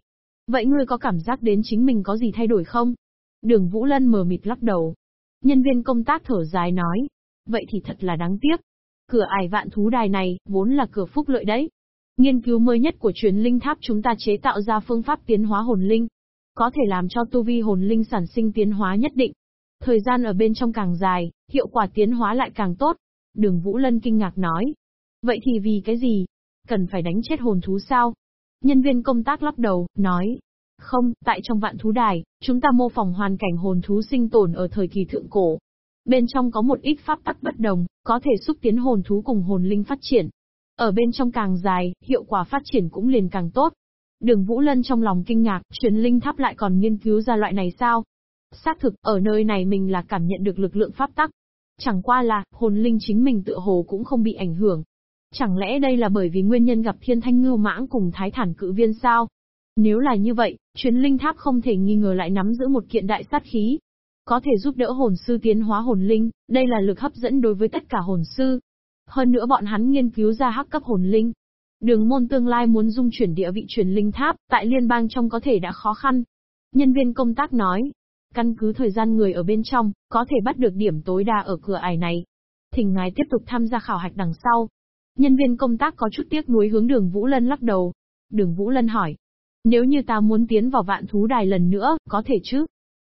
Vậy ngươi có cảm giác đến chính mình có gì thay đổi không? Đường Vũ Lân mờ mịt lắc đầu. Nhân viên công tác thở dài nói. Vậy thì thật là đáng tiếc. Cửa ải vạn thú đài này, vốn là cửa phúc lợi đấy. Nghiên cứu mới nhất của truyền linh tháp chúng ta chế tạo ra phương pháp tiến hóa hồn linh. Có thể làm cho tu vi hồn linh sản sinh tiến hóa nhất định. Thời gian ở bên trong càng dài, hiệu quả tiến hóa lại càng tốt. Đường Vũ Lân kinh ngạc nói. Vậy thì vì cái gì? Cần phải đánh chết hồn thú sao? Nhân viên công tác lắc đầu, nói. Không, tại trong vạn thú đài, chúng ta mô phỏng hoàn cảnh hồn thú sinh tồn ở thời kỳ thượng cổ. Bên trong có một ít pháp tắc bất đồng, có thể xúc tiến hồn thú cùng hồn linh phát triển. Ở bên trong càng dài, hiệu quả phát triển cũng liền càng tốt. Đường Vũ Lân trong lòng kinh ngạc, truyền linh tháp lại còn nghiên cứu ra loại này sao? Xác thực, ở nơi này mình là cảm nhận được lực lượng pháp tắc. Chẳng qua là, hồn linh chính mình tựa hồ cũng không bị ảnh hưởng. Chẳng lẽ đây là bởi vì nguyên nhân gặp thiên thanh ngưu mãng cùng thái thản cự viên sao? Nếu là như vậy, truyền linh tháp không thể nghi ngờ lại nắm giữ một kiện đại sát khí, có thể giúp đỡ hồn sư tiến hóa hồn linh, đây là lực hấp dẫn đối với tất cả hồn sư. Hơn nữa bọn hắn nghiên cứu ra hắc cấp hồn linh. Đường môn tương lai muốn dung chuyển địa vị truyền linh tháp, tại liên bang trong có thể đã khó khăn. Nhân viên công tác nói, căn cứ thời gian người ở bên trong, có thể bắt được điểm tối đa ở cửa ải này. Thỉnh ngài tiếp tục tham gia khảo hạch đằng sau. Nhân viên công tác có chút tiếc nuối hướng đường Vũ Lân lắc đầu. Đường Vũ Lân hỏi. Nếu như ta muốn tiến vào vạn thú đài lần nữa, có thể chứ?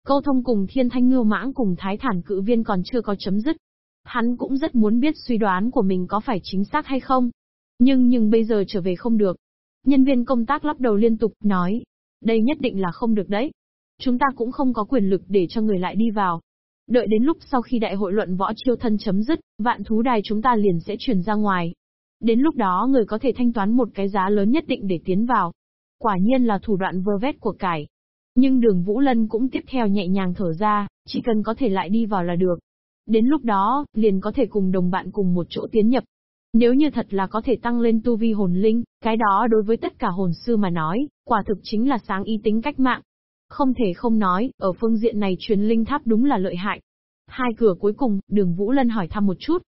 Câu thông cùng thiên thanh ngưu mãng cùng thái thản cự viên còn chưa có chấm dứt. Hắn cũng rất muốn biết suy đoán của mình có phải chính xác hay không. Nhưng nhưng bây giờ trở về không được. Nhân viên công tác lắp đầu liên tục, nói. Đây nhất định là không được đấy. Chúng ta cũng không có quyền lực để cho người lại đi vào. Đợi đến lúc sau khi đại hội luận võ chiêu thân chấm dứt, vạn thú đài chúng ta liền sẽ chuyển ra ngoài. Đến lúc đó người có thể thanh toán một cái giá lớn nhất định để tiến vào. Quả nhiên là thủ đoạn vơ vét của cải. Nhưng đường Vũ Lân cũng tiếp theo nhẹ nhàng thở ra, chỉ cần có thể lại đi vào là được. Đến lúc đó, liền có thể cùng đồng bạn cùng một chỗ tiến nhập. Nếu như thật là có thể tăng lên tu vi hồn linh, cái đó đối với tất cả hồn sư mà nói, quả thực chính là sáng ý tính cách mạng. Không thể không nói, ở phương diện này truyền linh tháp đúng là lợi hại. Hai cửa cuối cùng, đường Vũ Lân hỏi thăm một chút.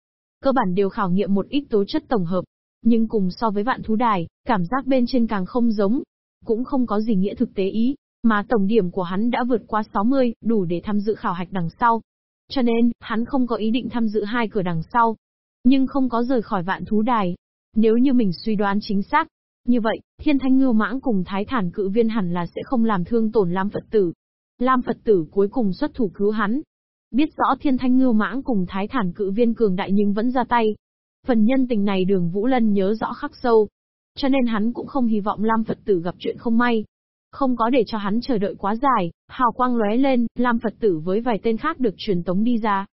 Cơ bản đều khảo nghiệm một ít tố chất tổng hợp. Nhưng cùng so với vạn thú đài, cảm giác bên trên càng không giống. Cũng không có gì nghĩa thực tế ý, mà tổng điểm của hắn đã vượt qua 60, đủ để tham dự khảo hạch đằng sau. Cho nên, hắn không có ý định tham dự hai cửa đằng sau. Nhưng không có rời khỏi vạn thú đài. Nếu như mình suy đoán chính xác, như vậy, thiên thanh ngưu mãng cùng thái thản cự viên hẳn là sẽ không làm thương tổn Lam Phật tử. Lam Phật tử cuối cùng xuất thủ cứu hắn. Biết rõ thiên thanh ngưu mãng cùng thái thản cự viên cường đại nhưng vẫn ra tay. Phần nhân tình này đường Vũ Lân nhớ rõ khắc sâu. Cho nên hắn cũng không hy vọng Lam Phật tử gặp chuyện không may. Không có để cho hắn chờ đợi quá dài, hào quang lóe lên, Lam Phật tử với vài tên khác được truyền tống đi ra.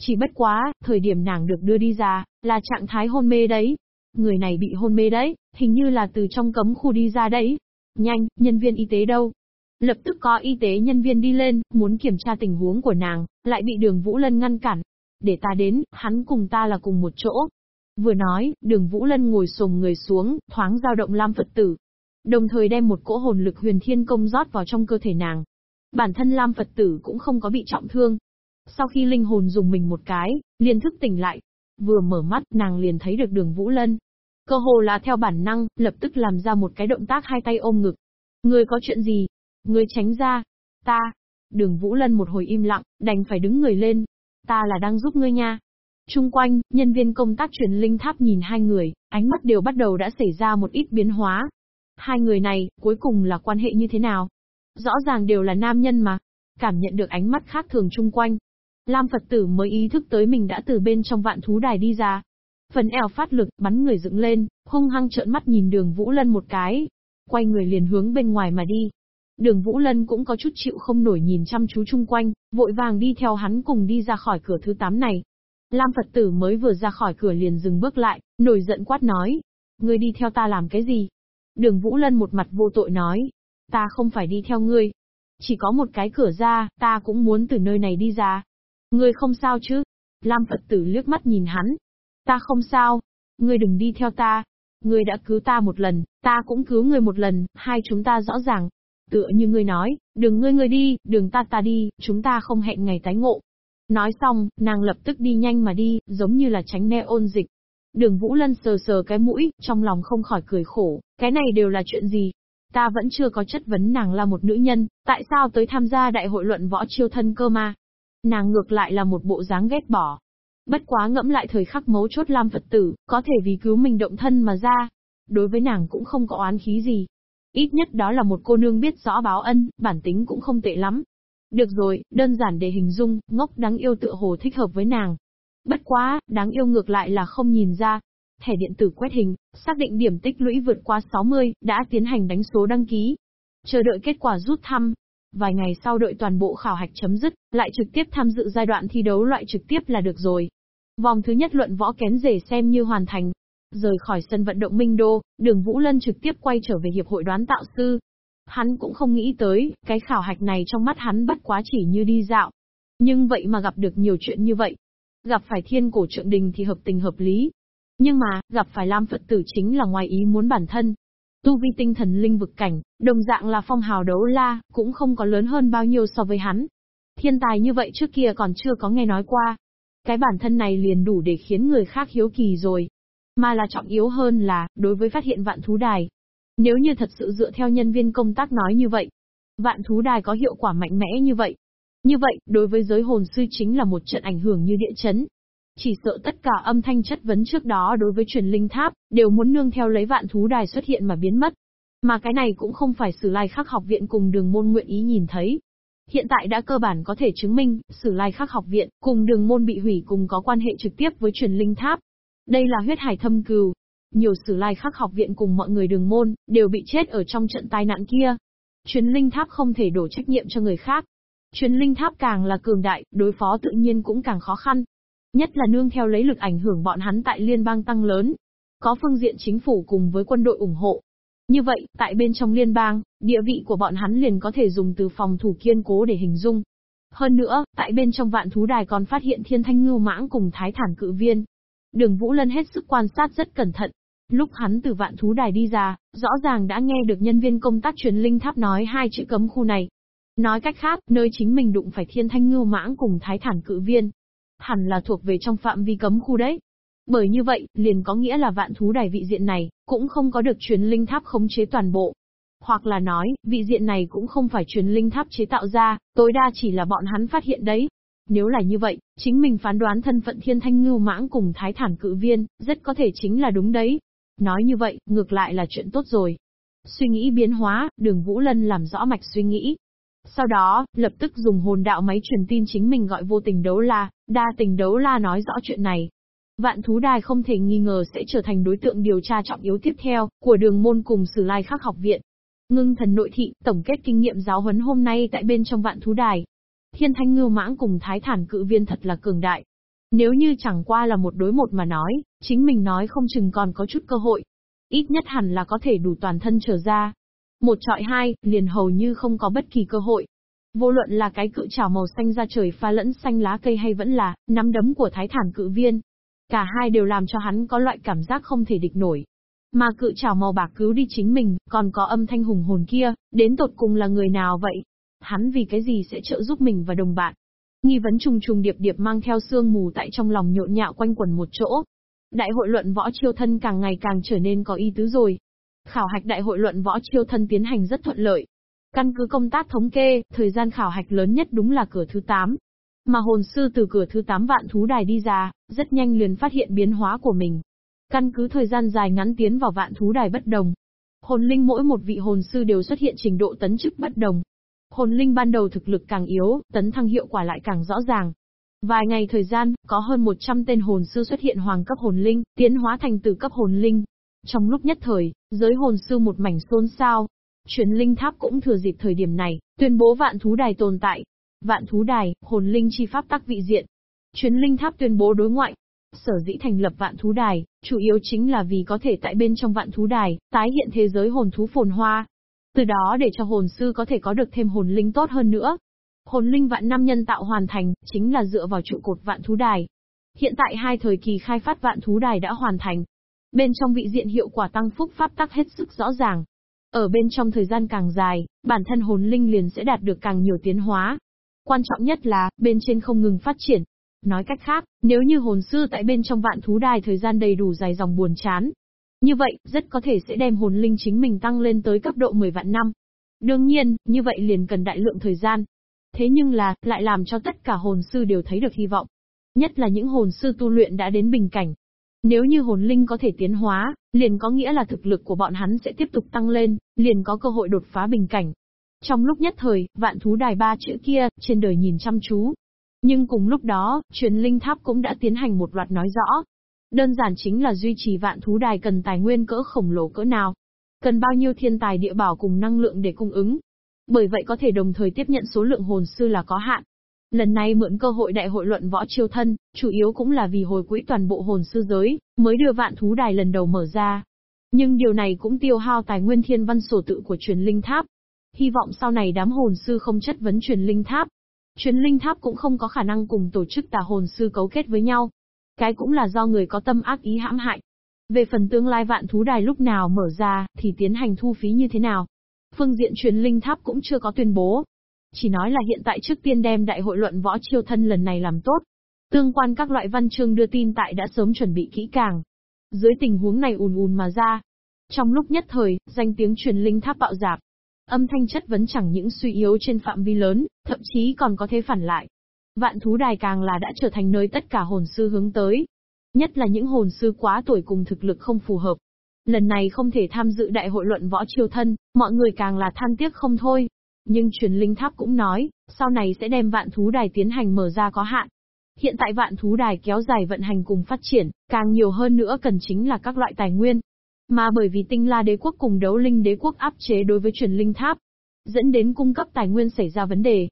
Chỉ bất quá, thời điểm nàng được đưa đi ra, là trạng thái hôn mê đấy. Người này bị hôn mê đấy, hình như là từ trong cấm khu đi ra đấy. Nhanh, nhân viên y tế đâu? Lập tức có y tế nhân viên đi lên, muốn kiểm tra tình huống của nàng, lại bị đường Vũ Lân ngăn cản. Để ta đến, hắn cùng ta là cùng một chỗ. Vừa nói, đường Vũ Lân ngồi sồm người xuống, thoáng dao động Lam Phật tử. Đồng thời đem một cỗ hồn lực huyền thiên công rót vào trong cơ thể nàng. Bản thân Lam Phật tử cũng không có bị trọng thương. Sau khi linh hồn dùng mình một cái, liền thức tỉnh lại. Vừa mở mắt, nàng liền thấy được đường Vũ Lân. Cơ hồ là theo bản năng, lập tức làm ra một cái động tác hai tay ôm ngực. Người có chuyện gì? Ngươi tránh ra. Ta. Đường Vũ Lân một hồi im lặng, đành phải đứng người lên. Ta là đang giúp ngươi nha. Trung quanh, nhân viên công tác truyền linh tháp nhìn hai người, ánh mắt đều bắt đầu đã xảy ra một ít biến hóa. Hai người này, cuối cùng là quan hệ như thế nào? Rõ ràng đều là nam nhân mà. Cảm nhận được ánh mắt khác thường chung quanh. Lam Phật tử mới ý thức tới mình đã từ bên trong vạn thú đài đi ra. Phần eo phát lực, bắn người dựng lên, hung hăng trợn mắt nhìn đường Vũ Lân một cái. Quay người liền hướng bên ngoài mà đi. Đường Vũ Lân cũng có chút chịu không nổi nhìn chăm chú chung quanh, vội vàng đi theo hắn cùng đi ra khỏi cửa thứ 8 này. Lam Phật tử mới vừa ra khỏi cửa liền dừng bước lại, nổi giận quát nói. Ngươi đi theo ta làm cái gì? Đường Vũ Lân một mặt vô tội nói. Ta không phải đi theo ngươi. Chỉ có một cái cửa ra, ta cũng muốn từ nơi này đi ra. Ngươi không sao chứ? Lam Phật tử liếc mắt nhìn hắn. Ta không sao. Ngươi đừng đi theo ta. Ngươi đã cứu ta một lần, ta cũng cứu ngươi một lần, hai chúng ta rõ ràng. Tựa như ngươi nói, đừng ngươi ngươi đi, đừng ta ta đi, chúng ta không hẹn ngày tái ngộ. Nói xong, nàng lập tức đi nhanh mà đi, giống như là tránh né ôn dịch. Đường Vũ Lân sờ sờ cái mũi, trong lòng không khỏi cười khổ, cái này đều là chuyện gì? Ta vẫn chưa có chất vấn nàng là một nữ nhân, tại sao tới tham gia đại hội luận võ chiêu thân cơ mà? Nàng ngược lại là một bộ dáng ghét bỏ. Bất quá ngẫm lại thời khắc mấu chốt Lam Phật tử, có thể vì cứu mình động thân mà ra. Đối với nàng cũng không có oán khí gì. Ít nhất đó là một cô nương biết rõ báo ân, bản tính cũng không tệ lắm. Được rồi, đơn giản để hình dung, ngốc đáng yêu tựa hồ thích hợp với nàng. Bất quá, đáng yêu ngược lại là không nhìn ra. Thẻ điện tử quét hình, xác định điểm tích lũy vượt qua 60, đã tiến hành đánh số đăng ký. Chờ đợi kết quả rút thăm. Vài ngày sau đợi toàn bộ khảo hạch chấm dứt, lại trực tiếp tham dự giai đoạn thi đấu loại trực tiếp là được rồi. Vòng thứ nhất luận võ kén rể xem như hoàn thành. Rời khỏi sân vận động Minh Đô, đường Vũ Lân trực tiếp quay trở về Hiệp hội đoán tạo sư. Hắn cũng không nghĩ tới, cái khảo hạch này trong mắt hắn bất quá chỉ như đi dạo. Nhưng vậy mà gặp được nhiều chuyện như vậy. Gặp phải thiên cổ trượng đình thì hợp tình hợp lý. Nhưng mà, gặp phải Lam Phật tử chính là ngoài ý muốn bản thân. Tu vi tinh thần linh vực cảnh, đồng dạng là phong hào đấu la, cũng không có lớn hơn bao nhiêu so với hắn. Thiên tài như vậy trước kia còn chưa có nghe nói qua. Cái bản thân này liền đủ để khiến người khác hiếu kỳ rồi. Mà là trọng yếu hơn là, đối với phát hiện vạn thú đài. Nếu như thật sự dựa theo nhân viên công tác nói như vậy, vạn thú đài có hiệu quả mạnh mẽ như vậy. Như vậy, đối với giới hồn sư chính là một trận ảnh hưởng như địa chấn. Chỉ sợ tất cả âm thanh chất vấn trước đó đối với truyền linh tháp, đều muốn nương theo lấy vạn thú đài xuất hiện mà biến mất. Mà cái này cũng không phải Sử Lai Khắc học viện cùng đường môn nguyện ý nhìn thấy. Hiện tại đã cơ bản có thể chứng minh, Sử Lai Khắc học viện cùng đường môn bị hủy cùng có quan hệ trực tiếp với truyền linh tháp. Đây là huyết hải thâm cừu. Nhiều Sử Lai Khắc học viện cùng mọi người đường môn đều bị chết ở trong trận tai nạn kia. Truyền linh tháp không thể đổ trách nhiệm cho người khác. Truyền linh tháp càng là cường đại, đối phó tự nhiên cũng càng khó khăn. Nhất là nương theo lấy lực ảnh hưởng bọn hắn tại liên bang tăng lớn. Có phương diện chính phủ cùng với quân đội ủng hộ, như vậy, tại bên trong liên bang, địa vị của bọn hắn liền có thể dùng từ phòng thủ kiên cố để hình dung. Hơn nữa, tại bên trong vạn thú đài còn phát hiện thiên thanh ngưu mãng cùng thái thản cự viên. Đường Vũ Lân hết sức quan sát rất cẩn thận. Lúc hắn từ vạn thú đài đi ra, rõ ràng đã nghe được nhân viên công tác truyền linh tháp nói hai chữ cấm khu này. Nói cách khác, nơi chính mình đụng phải thiên thanh ngưu mãng cùng thái thản cự viên. Hẳn là thuộc về trong phạm vi cấm khu đấy. Bởi như vậy, liền có nghĩa là vạn thú đài vị diện này, cũng không có được truyền linh tháp khống chế toàn bộ. Hoặc là nói, vị diện này cũng không phải truyền linh tháp chế tạo ra, tối đa chỉ là bọn hắn phát hiện đấy. Nếu là như vậy, chính mình phán đoán thân phận thiên thanh ngưu mãng cùng thái thản cự viên, rất có thể chính là đúng đấy. Nói như vậy, ngược lại là chuyện tốt rồi. Suy nghĩ biến hóa, đường Vũ Lân làm rõ mạch suy nghĩ. Sau đó, lập tức dùng hồn đạo máy truyền tin chính mình gọi vô tình đấu la, đa tình đấu la nói rõ chuyện này. Vạn thú đài không thể nghi ngờ sẽ trở thành đối tượng điều tra trọng yếu tiếp theo của đường môn cùng Sử Lai Khắc học viện. Ngưng thần nội thị, tổng kết kinh nghiệm giáo huấn hôm nay tại bên trong vạn thú đài. Thiên thanh ngưu mãng cùng thái thản cự viên thật là cường đại. Nếu như chẳng qua là một đối một mà nói, chính mình nói không chừng còn có chút cơ hội. Ít nhất hẳn là có thể đủ toàn thân trở ra. Một trọi hai, liền hầu như không có bất kỳ cơ hội. Vô luận là cái cự trảo màu xanh ra trời pha lẫn xanh lá cây hay vẫn là nắm đấm của thái thản cự viên, Cả hai đều làm cho hắn có loại cảm giác không thể địch nổi. Mà cự trảo màu bạc cứu đi chính mình, còn có âm thanh hùng hồn kia, đến tột cùng là người nào vậy? Hắn vì cái gì sẽ trợ giúp mình và đồng bạn? Nghi vấn trùng trùng điệp điệp mang theo sương mù tại trong lòng nhộn nhạo quanh quẩn một chỗ. Đại hội luận võ chiêu thân càng ngày càng trở nên có ý tứ rồi. Khảo hạch đại hội luận võ chiêu thân tiến hành rất thuận lợi. Căn cứ công tác thống kê, thời gian khảo hạch lớn nhất đúng là cửa thứ 8, mà hồn sư từ cửa thứ 8 vạn thú đài đi ra, rất nhanh liền phát hiện biến hóa của mình. Căn cứ thời gian dài ngắn tiến vào vạn thú đài bất đồng. Hồn linh mỗi một vị hồn sư đều xuất hiện trình độ tấn chức bất đồng. Hồn linh ban đầu thực lực càng yếu, tấn thăng hiệu quả lại càng rõ ràng. Vài ngày thời gian, có hơn 100 tên hồn sư xuất hiện hoàng cấp hồn linh, tiến hóa thành từ cấp hồn linh. Trong lúc nhất thời, giới hồn sư một mảnh xôn xao. Truyền linh tháp cũng thừa dịp thời điểm này, tuyên bố vạn thú đài tồn tại, Vạn thú đài, hồn linh chi pháp tắc vị diện. Chuyển linh tháp tuyên bố đối ngoại. Sở dĩ thành lập vạn thú đài, chủ yếu chính là vì có thể tại bên trong vạn thú đài, tái hiện thế giới hồn thú phồn hoa. Từ đó để cho hồn sư có thể có được thêm hồn linh tốt hơn nữa. Hồn linh vạn năm nhân tạo hoàn thành, chính là dựa vào trụ cột vạn thú đài. Hiện tại hai thời kỳ khai phát vạn thú đài đã hoàn thành. Bên trong vị diện hiệu quả tăng phúc pháp tắc hết sức rõ ràng. Ở bên trong thời gian càng dài, bản thân hồn linh liền sẽ đạt được càng nhiều tiến hóa. Quan trọng nhất là, bên trên không ngừng phát triển. Nói cách khác, nếu như hồn sư tại bên trong vạn thú đài thời gian đầy đủ dài dòng buồn chán, như vậy, rất có thể sẽ đem hồn linh chính mình tăng lên tới cấp độ 10 vạn năm. Đương nhiên, như vậy liền cần đại lượng thời gian. Thế nhưng là, lại làm cho tất cả hồn sư đều thấy được hy vọng. Nhất là những hồn sư tu luyện đã đến bình cảnh. Nếu như hồn linh có thể tiến hóa, liền có nghĩa là thực lực của bọn hắn sẽ tiếp tục tăng lên, liền có cơ hội đột phá bình cảnh. Trong lúc nhất thời, vạn thú đài ba chữ kia, trên đời nhìn chăm chú. Nhưng cùng lúc đó, truyền linh tháp cũng đã tiến hành một loạt nói rõ. Đơn giản chính là duy trì vạn thú đài cần tài nguyên cỡ khổng lồ cỡ nào. Cần bao nhiêu thiên tài địa bảo cùng năng lượng để cung ứng. Bởi vậy có thể đồng thời tiếp nhận số lượng hồn sư là có hạn. Lần này mượn cơ hội đại hội luận võ chiêu thân, chủ yếu cũng là vì hồi quỹ toàn bộ hồn sư giới, mới đưa vạn thú đài lần đầu mở ra. Nhưng điều này cũng tiêu hao tài nguyên thiên văn sổ tự của truyền linh tháp, Hy vọng sau này đám hồn sư không chất vấn truyền linh tháp. Truyền linh tháp cũng không có khả năng cùng tổ chức tà hồn sư cấu kết với nhau. Cái cũng là do người có tâm ác ý hãm hại. Về phần tương lai vạn thú đài lúc nào mở ra, thì tiến hành thu phí như thế nào? Phương diện truyền linh tháp cũng chưa có tuyên bố. Chỉ nói là hiện tại trước tiên đem đại hội luận võ chiêu thân lần này làm tốt. Tương quan các loại văn chương đưa tin tại đã sớm chuẩn bị kỹ càng. Dưới tình huống này ùn ùn mà ra. Trong lúc nhất thời, danh tiếng truyền linh tháp bạo dạp. Âm thanh chất vấn chẳng những suy yếu trên phạm vi lớn, thậm chí còn có thể phản lại. Vạn thú đài càng là đã trở thành nơi tất cả hồn sư hướng tới. Nhất là những hồn sư quá tuổi cùng thực lực không phù hợp. Lần này không thể tham dự đại hội luận võ triều thân, mọi người càng là than tiếc không thôi. Nhưng truyền linh tháp cũng nói, sau này sẽ đem vạn thú đài tiến hành mở ra có hạn. Hiện tại vạn thú đài kéo dài vận hành cùng phát triển, càng nhiều hơn nữa cần chính là các loại tài nguyên. Mà bởi vì tinh la đế quốc cùng đấu linh đế quốc áp chế đối với truyền linh tháp, dẫn đến cung cấp tài nguyên xảy ra vấn đề.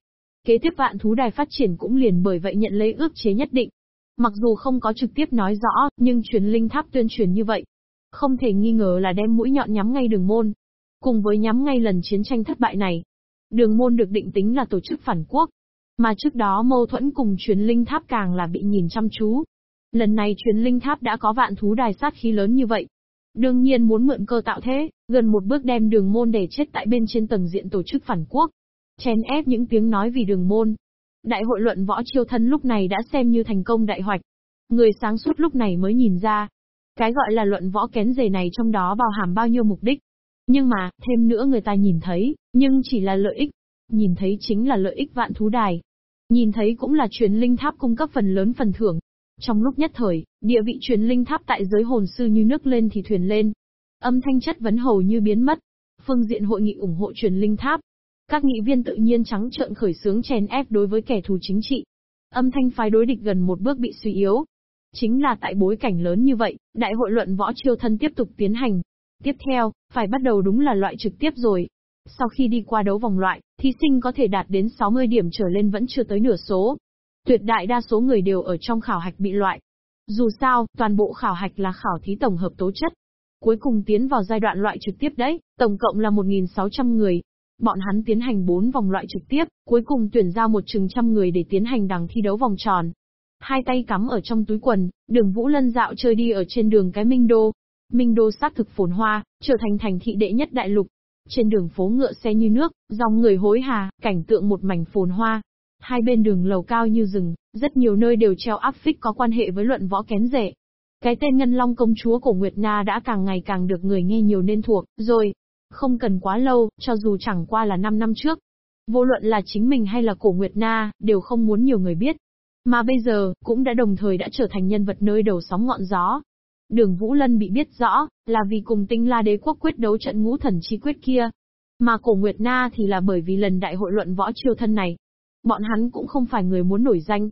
Kế tiếp vạn thú đài phát triển cũng liền bởi vậy nhận lấy ước chế nhất định. Mặc dù không có trực tiếp nói rõ, nhưng truyền linh tháp tuyên truyền như vậy. Không thể nghi ngờ là đem mũi nhọn nhắm ngay đường môn. Cùng với nhắm ngay lần chiến tranh thất bại này. Đường môn được định tính là tổ chức phản quốc. Mà trước đó mâu thuẫn cùng truyền linh tháp càng là bị nhìn chăm chú. Lần này truyền linh tháp đã có vạn thú đài sát khí lớn như vậy. Đương nhiên muốn mượn cơ tạo thế, gần một bước đem đường môn để chết tại bên trên tầng diện tổ chức phản quốc. Chèn ép những tiếng nói vì đường môn. Đại hội luận võ chiêu thân lúc này đã xem như thành công đại hoạch. Người sáng suốt lúc này mới nhìn ra. Cái gọi là luận võ kén dề này trong đó bao hàm bao nhiêu mục đích. Nhưng mà, thêm nữa người ta nhìn thấy, nhưng chỉ là lợi ích. Nhìn thấy chính là lợi ích vạn thú đài. Nhìn thấy cũng là truyền linh tháp cung cấp phần lớn phần thưởng. Trong lúc nhất thời, địa vị truyền linh tháp tại giới hồn sư như nước lên thì thuyền lên. Âm thanh chất vấn hầu như biến mất. Phương diện hội nghị ủng hộ truyền linh tháp. Các nghị viên tự nhiên trắng trợn khởi sướng chèn ép đối với kẻ thù chính trị. Âm thanh phái đối địch gần một bước bị suy yếu. Chính là tại bối cảnh lớn như vậy, đại hội luận võ chiêu thân tiếp tục tiến hành. Tiếp theo, phải bắt đầu đúng là loại trực tiếp rồi. Sau khi đi qua đấu vòng loại, thí sinh có thể đạt đến 60 điểm trở lên vẫn chưa tới nửa số. Tuyệt đại đa số người đều ở trong khảo hạch bị loại. Dù sao, toàn bộ khảo hạch là khảo thí tổng hợp tố chất. Cuối cùng tiến vào giai đoạn loại trực tiếp đấy, tổng cộng là 1.600 người. Bọn hắn tiến hành 4 vòng loại trực tiếp, cuối cùng tuyển ra một chừng trăm người để tiến hành đằng thi đấu vòng tròn. Hai tay cắm ở trong túi quần, đường Vũ Lân dạo chơi đi ở trên đường cái Minh Đô. Minh Đô xác thực phồn hoa, trở thành thành thị đệ nhất đại lục. Trên đường phố ngựa xe như nước, dòng người hối hà, cảnh tượng một mảnh phồn hoa, Hai bên đường lầu cao như rừng, rất nhiều nơi đều treo áp phích có quan hệ với luận võ kén rể. Cái tên Ngân Long công chúa của Nguyệt Na đã càng ngày càng được người nghe nhiều nên thuộc, rồi. Không cần quá lâu, cho dù chẳng qua là 5 năm trước. Vô luận là chính mình hay là cổ Nguyệt Na, đều không muốn nhiều người biết. Mà bây giờ, cũng đã đồng thời đã trở thành nhân vật nơi đầu sóng ngọn gió. Đường Vũ Lân bị biết rõ, là vì cùng tinh la đế quốc quyết đấu trận ngũ thần chi quyết kia. Mà cổ Nguyệt Na thì là bởi vì lần đại hội luận võ triều thân này, Bọn hắn cũng không phải người muốn nổi danh.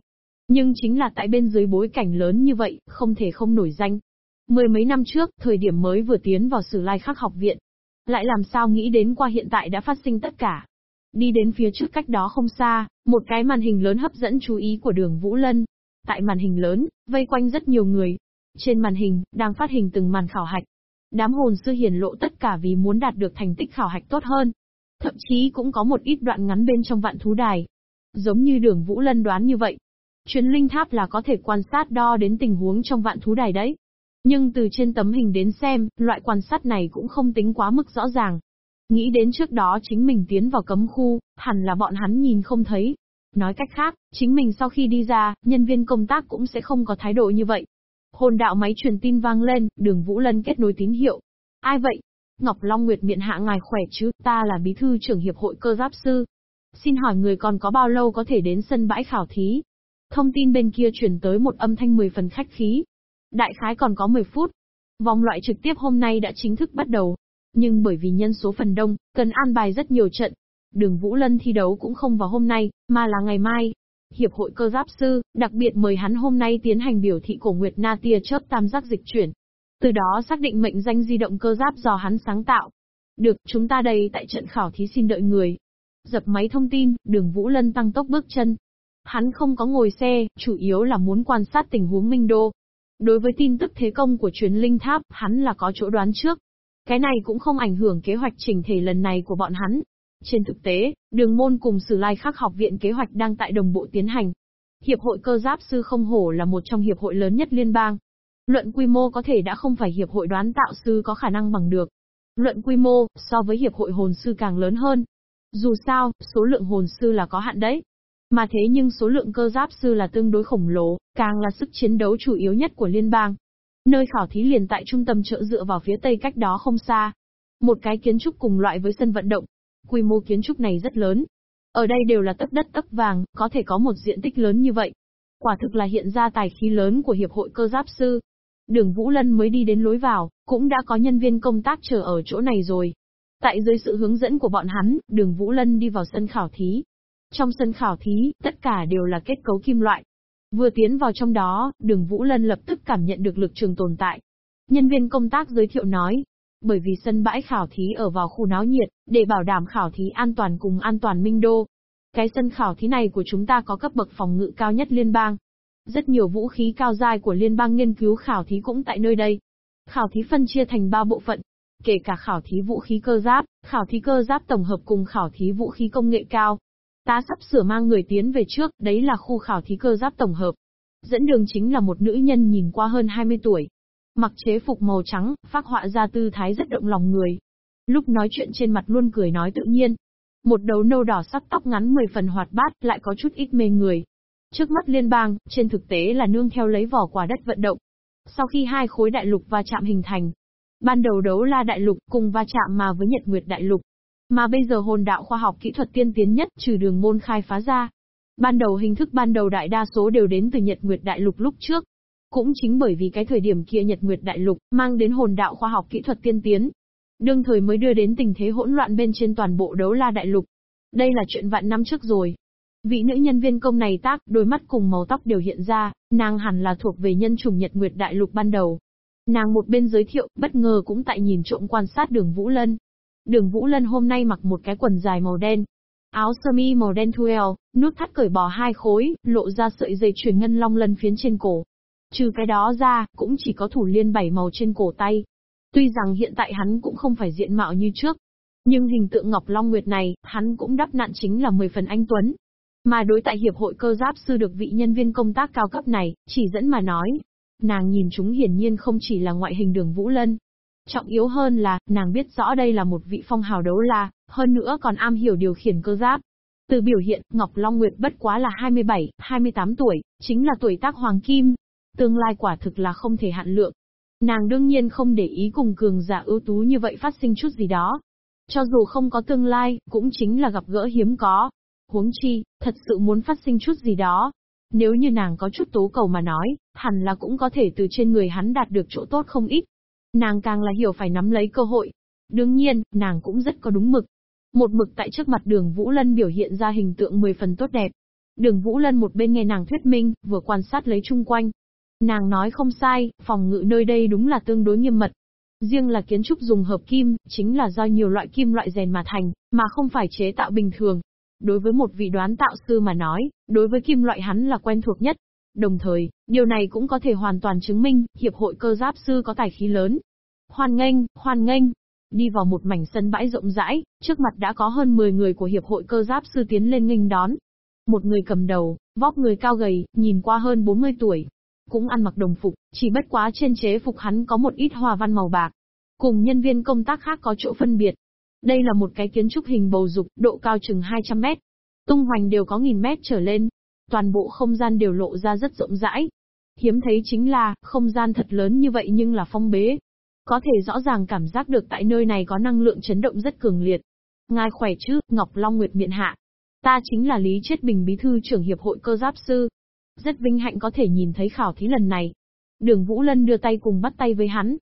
Nhưng chính là tại bên dưới bối cảnh lớn như vậy, không thể không nổi danh. Mười mấy năm trước, thời điểm mới vừa tiến vào sử lai khắc học viện. Lại làm sao nghĩ đến qua hiện tại đã phát sinh tất cả. Đi đến phía trước cách đó không xa, một cái màn hình lớn hấp dẫn chú ý của đường Vũ Lân. Tại màn hình lớn, vây quanh rất nhiều người. Trên màn hình, đang phát hình từng màn khảo hạch. Đám hồn sư hiển lộ tất cả vì muốn đạt được thành tích khảo hạch tốt hơn. Thậm chí cũng có một ít đoạn ngắn bên trong vạn thú đài, Giống như đường Vũ Lân đoán như vậy. Chuyến linh tháp là có thể quan sát đo đến tình huống trong vạn thú đài đấy. Nhưng từ trên tấm hình đến xem, loại quan sát này cũng không tính quá mức rõ ràng. Nghĩ đến trước đó chính mình tiến vào cấm khu, hẳn là bọn hắn nhìn không thấy. Nói cách khác, chính mình sau khi đi ra, nhân viên công tác cũng sẽ không có thái độ như vậy. Hồn đạo máy truyền tin vang lên, đường Vũ Lân kết nối tín hiệu. Ai vậy? Ngọc Long Nguyệt miệng hạ ngài khỏe chứ, ta là bí thư trưởng hiệp hội cơ giáp sư. Xin hỏi người còn có bao lâu có thể đến sân bãi khảo thí? Thông tin bên kia chuyển tới một âm thanh 10 phần khách khí. Đại khái còn có 10 phút. Vòng loại trực tiếp hôm nay đã chính thức bắt đầu. Nhưng bởi vì nhân số phần đông, cần an bài rất nhiều trận. Đường Vũ Lân thi đấu cũng không vào hôm nay, mà là ngày mai. Hiệp hội cơ giáp sư, đặc biệt mời hắn hôm nay tiến hành biểu thị cổ Nguyệt Na tia chớp tam giác dịch chuyển. Từ đó xác định mệnh danh di động cơ giáp do hắn sáng tạo. Được, chúng ta đây tại trận khảo thí xin đợi người. Dập máy thông tin, đường Vũ Lân tăng tốc bước chân. Hắn không có ngồi xe, chủ yếu là muốn quan sát tình huống Minh Đô. Đối với tin tức thế công của chuyến linh tháp, hắn là có chỗ đoán trước. Cái này cũng không ảnh hưởng kế hoạch trình thể lần này của bọn hắn. Trên thực tế, đường môn cùng Sử Lai Khắc học viện kế hoạch đang tại đồng bộ tiến hành. Hiệp hội cơ giáp sư không hổ là một trong hiệp hội lớn nhất liên bang. Luận quy mô có thể đã không phải hiệp hội đoán tạo sư có khả năng bằng được. Luận quy mô, so với hiệp hội hồn sư càng lớn hơn. Dù sao, số lượng hồn sư là có hạn đấy. Mà thế nhưng số lượng cơ giáp sư là tương đối khổng lồ, càng là sức chiến đấu chủ yếu nhất của liên bang. Nơi khảo thí liền tại trung tâm chợ dựa vào phía tây cách đó không xa. Một cái kiến trúc cùng loại với sân vận động. Quy mô kiến trúc này rất lớn. Ở đây đều là tấc đất tấc vàng, có thể có một diện tích lớn như vậy. Quả thực là hiện ra tài khí lớn của Hiệp hội cơ giáp sư. Đường Vũ Lân mới đi đến lối vào, cũng đã có nhân viên công tác chờ ở chỗ này rồi. Tại dưới sự hướng dẫn của bọn hắn, đường Vũ Lân đi vào sân khảo thí. Trong sân khảo thí, tất cả đều là kết cấu kim loại. Vừa tiến vào trong đó, đường Vũ Lân lập tức cảm nhận được lực trường tồn tại. Nhân viên công tác giới thiệu nói, bởi vì sân bãi khảo thí ở vào khu náo nhiệt, để bảo đảm khảo thí an toàn cùng an toàn minh đô. Cái sân khảo thí này của chúng ta có cấp bậc phòng ngự cao nhất liên bang. Rất nhiều vũ khí cao dai của liên bang nghiên cứu khảo thí cũng tại nơi đây. Khảo thí phân chia thành ba bộ phận, kể cả khảo thí vũ khí cơ giáp, khảo thí cơ giáp tổng hợp cùng khảo thí vũ khí công nghệ cao. Ta sắp sửa mang người tiến về trước, đấy là khu khảo thí cơ giáp tổng hợp. Dẫn đường chính là một nữ nhân nhìn qua hơn 20 tuổi, Mặc chế phục màu trắng, phác họa ra tư thái rất động lòng người. Lúc nói chuyện trên mặt luôn cười nói tự nhiên. Một đầu nâu đỏ sắc tóc ngắn 10 phần hoạt bát, lại có chút ít mê người. Trước mắt liên bang, trên thực tế là nương theo lấy vỏ quả đất vận động. Sau khi hai khối đại lục va chạm hình thành, ban đầu đấu la đại lục cùng va chạm mà với nhật nguyệt đại lục. Mà bây giờ hồn đạo khoa học kỹ thuật tiên tiến nhất trừ đường môn khai phá ra. Ban đầu hình thức ban đầu đại đa số đều đến từ nhật nguyệt đại lục lúc trước. Cũng chính bởi vì cái thời điểm kia Nhật Nguyệt Đại Lục mang đến hồn đạo khoa học kỹ thuật tiên tiến, đương thời mới đưa đến tình thế hỗn loạn bên trên toàn bộ đấu la đại lục. Đây là chuyện vạn năm trước rồi. Vị nữ nhân viên công này tác, đôi mắt cùng màu tóc đều hiện ra, nàng hẳn là thuộc về nhân chủng Nhật Nguyệt Đại Lục ban đầu. Nàng một bên giới thiệu, bất ngờ cũng tại nhìn trộm quan sát đường Vũ Lân. Đường Vũ Lân hôm nay mặc một cái quần dài màu đen, áo sơ mi màu đen thuel, nút thắt cởi bỏ hai khối, lộ ra sợi dây chuyền ngân long lân phiến trên cổ. Trừ cái đó ra, cũng chỉ có thủ liên bảy màu trên cổ tay. Tuy rằng hiện tại hắn cũng không phải diện mạo như trước, nhưng hình tượng Ngọc Long Nguyệt này, hắn cũng đắp nạn chính là 10 phần anh Tuấn. Mà đối tại Hiệp hội cơ giáp sư được vị nhân viên công tác cao cấp này, chỉ dẫn mà nói. Nàng nhìn chúng hiển nhiên không chỉ là ngoại hình đường Vũ Lân. Trọng yếu hơn là, nàng biết rõ đây là một vị phong hào đấu la, hơn nữa còn am hiểu điều khiển cơ giáp. Từ biểu hiện, Ngọc Long Nguyệt bất quá là 27, 28 tuổi, chính là tuổi tác hoàng kim, Tương lai quả thực là không thể hạn lượng. Nàng đương nhiên không để ý cùng cường giả ưu tú như vậy phát sinh chút gì đó. Cho dù không có tương lai, cũng chính là gặp gỡ hiếm có. Huống chi, thật sự muốn phát sinh chút gì đó. Nếu như nàng có chút tố cầu mà nói, hẳn là cũng có thể từ trên người hắn đạt được chỗ tốt không ít. Nàng càng là hiểu phải nắm lấy cơ hội. Đương nhiên, nàng cũng rất có đúng mực. Một mực tại trước mặt đường Vũ Lân biểu hiện ra hình tượng 10 phần tốt đẹp. Đường Vũ Lân một bên nghe nàng thuyết minh, vừa quan sát lấy chung quanh, Nàng nói không sai, phòng ngự nơi đây đúng là tương đối nghiêm mật. Riêng là kiến trúc dùng hợp kim, chính là do nhiều loại kim loại rèn mà thành, mà không phải chế tạo bình thường. Đối với một vị đoán tạo sư mà nói, đối với kim loại hắn là quen thuộc nhất. Đồng thời, điều này cũng có thể hoàn toàn chứng minh, hiệp hội cơ giáp sư có tài khí lớn. Hoan nghênh, hoan nghênh. Đi vào một mảnh sân bãi rộng rãi, trước mặt đã có hơn 10 người của hiệp hội cơ giáp sư tiến lên nghênh đón. Một người cầm đầu, vóc người cao gầy, nhìn qua hơn 40 tuổi, cũng ăn mặc đồng phục, chỉ bất quá trên chế phục hắn có một ít hoa văn màu bạc. Cùng nhân viên công tác khác có chỗ phân biệt. Đây là một cái kiến trúc hình bầu dục, độ cao chừng 200 mét. Tung hoành đều có nghìn mét trở lên. Toàn bộ không gian đều lộ ra rất rộng rãi. Hiếm thấy chính là, không gian thật lớn như vậy nhưng là phong bế. Có thể rõ ràng cảm giác được tại nơi này có năng lượng chấn động rất cường liệt. Ngài khỏe chứ, Ngọc Long Nguyệt miện hạ. Ta chính là Lý Chết Bình Bí thư trưởng Hiệp hội Cơ Giáp Sư. Rất vinh hạnh có thể nhìn thấy khảo thí lần này. Đường Vũ Lân đưa tay cùng bắt tay với hắn.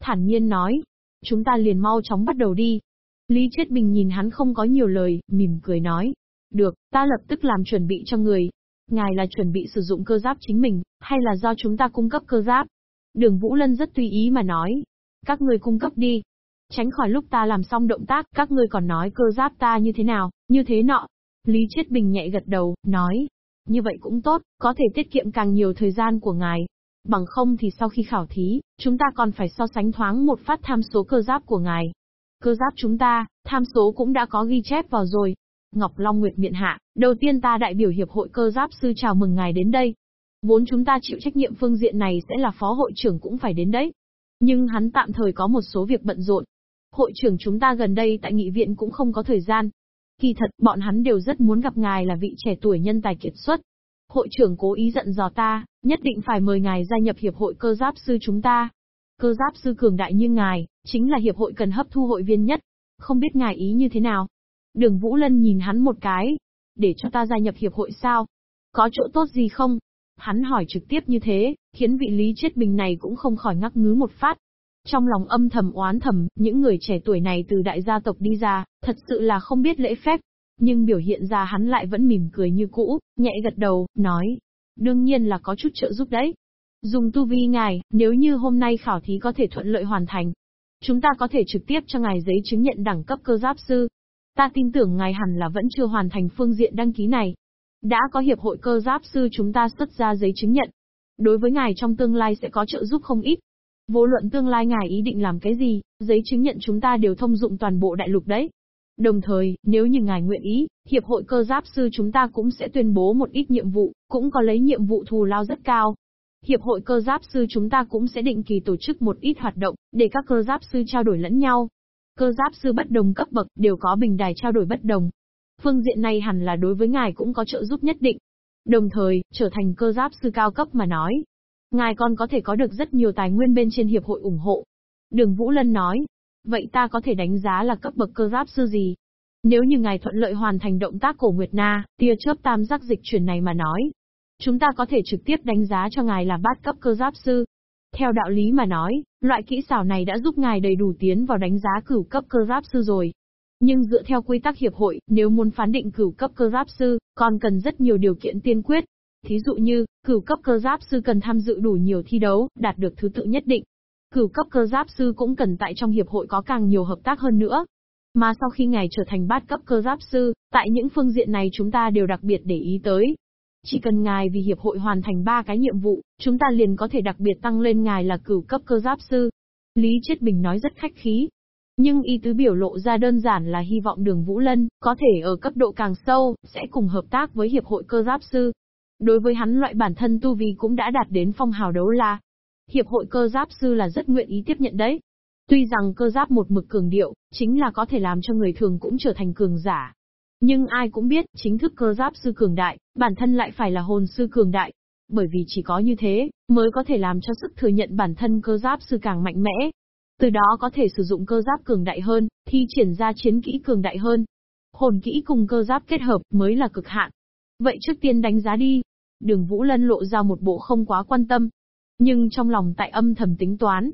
Thản nhiên nói. Chúng ta liền mau chóng bắt đầu đi. Lý Chết Bình nhìn hắn không có nhiều lời, mỉm cười nói. Được, ta lập tức làm chuẩn bị cho người. Ngài là chuẩn bị sử dụng cơ giáp chính mình, hay là do chúng ta cung cấp cơ giáp? Đường Vũ Lân rất tùy ý mà nói. Các người cung cấp đi. Tránh khỏi lúc ta làm xong động tác, các ngươi còn nói cơ giáp ta như thế nào, như thế nọ. Lý Chết Bình nhẹ gật đầu, nói, như vậy cũng tốt, có thể tiết kiệm càng nhiều thời gian của ngài. Bằng không thì sau khi khảo thí, chúng ta còn phải so sánh thoáng một phát tham số cơ giáp của ngài. Cơ giáp chúng ta, tham số cũng đã có ghi chép vào rồi. Ngọc Long Nguyệt miện hạ, đầu tiên ta đại biểu Hiệp hội cơ giáp sư chào mừng ngài đến đây. Vốn chúng ta chịu trách nhiệm phương diện này sẽ là phó hội trưởng cũng phải đến đấy. Nhưng hắn tạm thời có một số việc bận rộn. Hội trưởng chúng ta gần đây tại nghị viện cũng không có thời gian, Kỳ thật, bọn hắn đều rất muốn gặp ngài là vị trẻ tuổi nhân tài kiệt xuất. Hội trưởng cố ý giận dò ta, nhất định phải mời ngài gia nhập hiệp hội cơ giáp sư chúng ta. Cơ giáp sư cường đại như ngài, chính là hiệp hội cần hấp thu hội viên nhất. Không biết ngài ý như thế nào? Đường Vũ Lân nhìn hắn một cái. Để cho ta gia nhập hiệp hội sao? Có chỗ tốt gì không? Hắn hỏi trực tiếp như thế, khiến vị Lý Chết Bình này cũng không khỏi ngắc ngứ một phát. Trong lòng âm thầm oán thầm, những người trẻ tuổi này từ đại gia tộc đi ra, thật sự là không biết lễ phép. Nhưng biểu hiện ra hắn lại vẫn mỉm cười như cũ, nhẹ gật đầu, nói. Đương nhiên là có chút trợ giúp đấy. Dùng tu vi ngài, nếu như hôm nay khảo thí có thể thuận lợi hoàn thành, chúng ta có thể trực tiếp cho ngài giấy chứng nhận đẳng cấp cơ giáp sư. Ta tin tưởng ngài hẳn là vẫn chưa hoàn thành phương diện đăng ký này. Đã có hiệp hội cơ giáp sư chúng ta xuất ra giấy chứng nhận. Đối với ngài trong tương lai sẽ có trợ giúp không ít. Vô luận tương lai ngài ý định làm cái gì, giấy chứng nhận chúng ta đều thông dụng toàn bộ đại lục đấy. Đồng thời, nếu như ngài nguyện ý, Hiệp hội cơ giáp sư chúng ta cũng sẽ tuyên bố một ít nhiệm vụ, cũng có lấy nhiệm vụ thù lao rất cao. Hiệp hội cơ giáp sư chúng ta cũng sẽ định kỳ tổ chức một ít hoạt động, để các cơ giáp sư trao đổi lẫn nhau. Cơ giáp sư bất đồng cấp bậc đều có bình đài trao đổi bất đồng. Phương diện này hẳn là đối với ngài cũng có trợ giúp nhất định. Đồng thời, trở thành cơ giáp sư cao cấp mà nói. Ngài còn có thể có được rất nhiều tài nguyên bên trên hiệp hội ủng hộ. Đường Vũ Lân nói. Vậy ta có thể đánh giá là cấp bậc cơ giáp sư gì? Nếu như ngài thuận lợi hoàn thành động tác cổ Nguyệt Na, tia chớp tam giác dịch chuyển này mà nói, chúng ta có thể trực tiếp đánh giá cho ngài là bát cấp cơ giáp sư. Theo đạo lý mà nói, loại kỹ xảo này đã giúp ngài đầy đủ tiến vào đánh giá cửu cấp cơ giáp sư rồi. Nhưng dựa theo quy tắc hiệp hội, nếu muốn phán định cửu cấp cơ giáp sư, còn cần rất nhiều điều kiện tiên quyết. Thí dụ như, cửu cấp cơ giáp sư cần tham dự đủ nhiều thi đấu, đạt được thứ tự nhất định. Cửu cấp cơ giáp sư cũng cần tại trong hiệp hội có càng nhiều hợp tác hơn nữa, mà sau khi ngài trở thành bát cấp cơ giáp sư, tại những phương diện này chúng ta đều đặc biệt để ý tới. Chỉ cần ngài vì hiệp hội hoàn thành ba cái nhiệm vụ, chúng ta liền có thể đặc biệt tăng lên ngài là cửu cấp cơ giáp sư. Lý Chiết Bình nói rất khách khí. Nhưng ý tứ biểu lộ ra đơn giản là hy vọng đường Vũ Lân, có thể ở cấp độ càng sâu, sẽ cùng hợp tác với hiệp hội cơ giáp sư. Đối với hắn loại bản thân tu vi cũng đã đạt đến phong hào đấu la. Hiệp hội cơ giáp sư là rất nguyện ý tiếp nhận đấy. Tuy rằng cơ giáp một mực cường điệu, chính là có thể làm cho người thường cũng trở thành cường giả. Nhưng ai cũng biết, chính thức cơ giáp sư cường đại, bản thân lại phải là hồn sư cường đại. Bởi vì chỉ có như thế, mới có thể làm cho sức thừa nhận bản thân cơ giáp sư càng mạnh mẽ. Từ đó có thể sử dụng cơ giáp cường đại hơn, thi triển ra chiến kỹ cường đại hơn. Hồn kỹ cùng cơ giáp kết hợp mới là cực hạn. Vậy trước tiên đánh giá đi. Đường Vũ Lân lộ ra một bộ không quá quan tâm. Nhưng trong lòng tại âm thầm tính toán,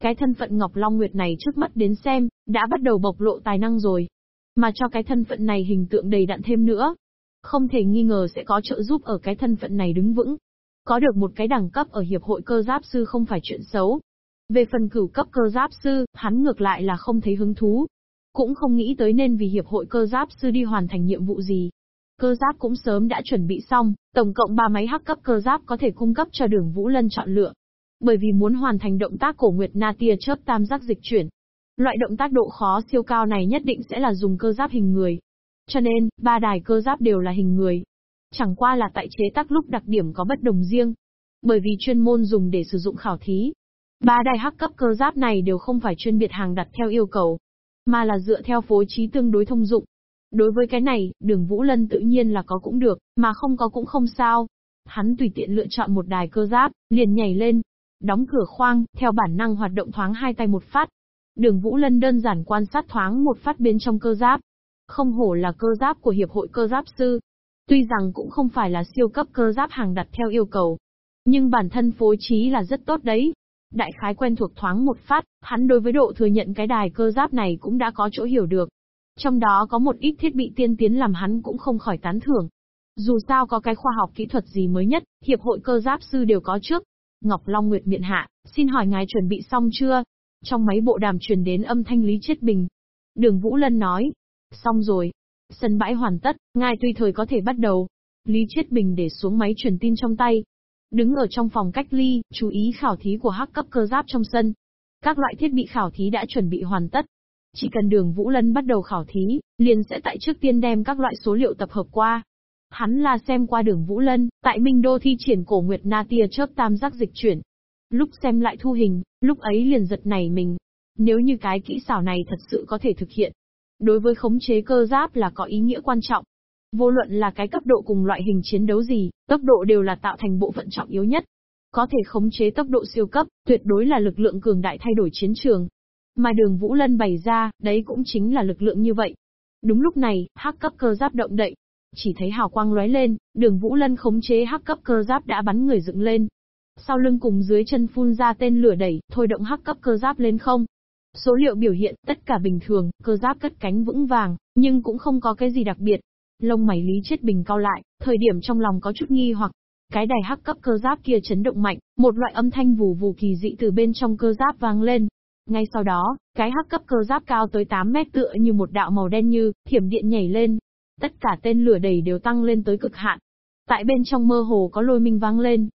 cái thân phận Ngọc Long Nguyệt này trước mắt đến xem, đã bắt đầu bộc lộ tài năng rồi. Mà cho cái thân phận này hình tượng đầy đặn thêm nữa. Không thể nghi ngờ sẽ có trợ giúp ở cái thân phận này đứng vững. Có được một cái đẳng cấp ở Hiệp hội cơ giáp sư không phải chuyện xấu. Về phần cửu cấp cơ giáp sư, hắn ngược lại là không thấy hứng thú. Cũng không nghĩ tới nên vì Hiệp hội cơ giáp sư đi hoàn thành nhiệm vụ gì. Cơ giáp cũng sớm đã chuẩn bị xong, tổng cộng 3 máy hắc cấp cơ giáp có thể cung cấp cho đường Vũ Lân chọn lựa. Bởi vì muốn hoàn thành động tác cổ Nguyệt Na tia chớp tam giác dịch chuyển. Loại động tác độ khó siêu cao này nhất định sẽ là dùng cơ giáp hình người. Cho nên, ba đài cơ giáp đều là hình người. Chẳng qua là tại chế tác lúc đặc điểm có bất đồng riêng. Bởi vì chuyên môn dùng để sử dụng khảo thí. Ba đài hắc cấp cơ giáp này đều không phải chuyên biệt hàng đặt theo yêu cầu, mà là dựa theo phối trí tương đối thông dụng. Đối với cái này, đường Vũ Lân tự nhiên là có cũng được, mà không có cũng không sao. Hắn tùy tiện lựa chọn một đài cơ giáp, liền nhảy lên, Đóng cửa khoang, theo bản năng hoạt động thoáng hai tay một phát. Đường Vũ Lân đơn giản quan sát thoáng một phát bên trong cơ giáp. Không hổ là cơ giáp của Hiệp hội cơ giáp sư. Tuy rằng cũng không phải là siêu cấp cơ giáp hàng đặt theo yêu cầu. Nhưng bản thân phối trí là rất tốt đấy. Đại khái quen thuộc thoáng một phát, hắn đối với độ thừa nhận cái đài cơ giáp này cũng đã có chỗ hiểu được. Trong đó có một ít thiết bị tiên tiến làm hắn cũng không khỏi tán thưởng. Dù sao có cái khoa học kỹ thuật gì mới nhất, hiệp hội cơ giáp sư đều có trước, Ngọc Long Nguyệt miện hạ, xin hỏi ngài chuẩn bị xong chưa? Trong máy bộ đàm truyền đến âm thanh Lý Chiết Bình. Đường Vũ Lân nói. Xong rồi. Sân bãi hoàn tất, ngài tùy thời có thể bắt đầu. Lý Chiết Bình để xuống máy truyền tin trong tay. Đứng ở trong phòng cách ly, chú ý khảo thí của hắc cấp cơ giáp trong sân. Các loại thiết bị khảo thí đã chuẩn bị hoàn tất. Chỉ cần đường Vũ Lân bắt đầu khảo thí, liền sẽ tại trước tiên đem các loại số liệu tập hợp qua, Hắn là xem qua đường Vũ Lân, tại Minh Đô thi triển cổ Nguyệt Na tia chớp tam giác dịch chuyển. Lúc xem lại thu hình, lúc ấy liền giật này mình. Nếu như cái kỹ xảo này thật sự có thể thực hiện, đối với khống chế cơ giáp là có ý nghĩa quan trọng. Vô luận là cái cấp độ cùng loại hình chiến đấu gì, tốc độ đều là tạo thành bộ phận trọng yếu nhất. Có thể khống chế tốc độ siêu cấp, tuyệt đối là lực lượng cường đại thay đổi chiến trường. Mà đường Vũ Lân bày ra, đấy cũng chính là lực lượng như vậy. Đúng lúc này, hắc cấp cơ giáp động đậy, Chỉ thấy hào quang lóe lên, đường Vũ Lân khống chế hắc cấp cơ giáp đã bắn người dựng lên. Sau lưng cùng dưới chân phun ra tên lửa đẩy, thôi động hắc cấp cơ giáp lên không. Số liệu biểu hiện tất cả bình thường, cơ giáp cất cánh vững vàng, nhưng cũng không có cái gì đặc biệt. Lông mày Lý Chết Bình cao lại, thời điểm trong lòng có chút nghi hoặc. Cái đài hắc cấp cơ giáp kia chấn động mạnh, một loại âm thanh vù vù kỳ dị từ bên trong cơ giáp vang lên. Ngay sau đó, cái hắc cấp cơ giáp cao tới 8 mét tựa như một đạo màu đen như, thiểm điện nhảy lên. Tất cả tên lửa đầy đều tăng lên tới cực hạn. Tại bên trong mơ hồ có lôi minh vang lên.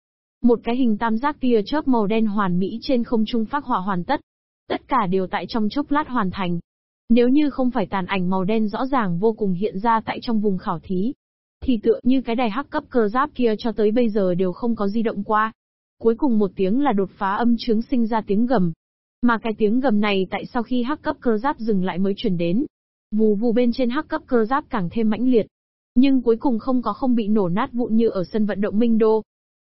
Một cái hình tam giác tia chớp màu đen hoàn mỹ trên không trung phát họa hoàn tất. Tất cả đều tại trong chốc lát hoàn thành. Nếu như không phải tàn ảnh màu đen rõ ràng vô cùng hiện ra tại trong vùng khảo thí, thì tựa như cái đài hắc cấp cơ giáp kia cho tới bây giờ đều không có di động qua. Cuối cùng một tiếng là đột phá âm chứng sinh ra tiếng gầm. Mà cái tiếng gầm này tại sau khi hắc cấp cơ giáp dừng lại mới truyền đến. Vù vù bên trên hắc cấp cơ giáp càng thêm mãnh liệt. Nhưng cuối cùng không có không bị nổ nát vụn như ở sân vận động Minh Đô.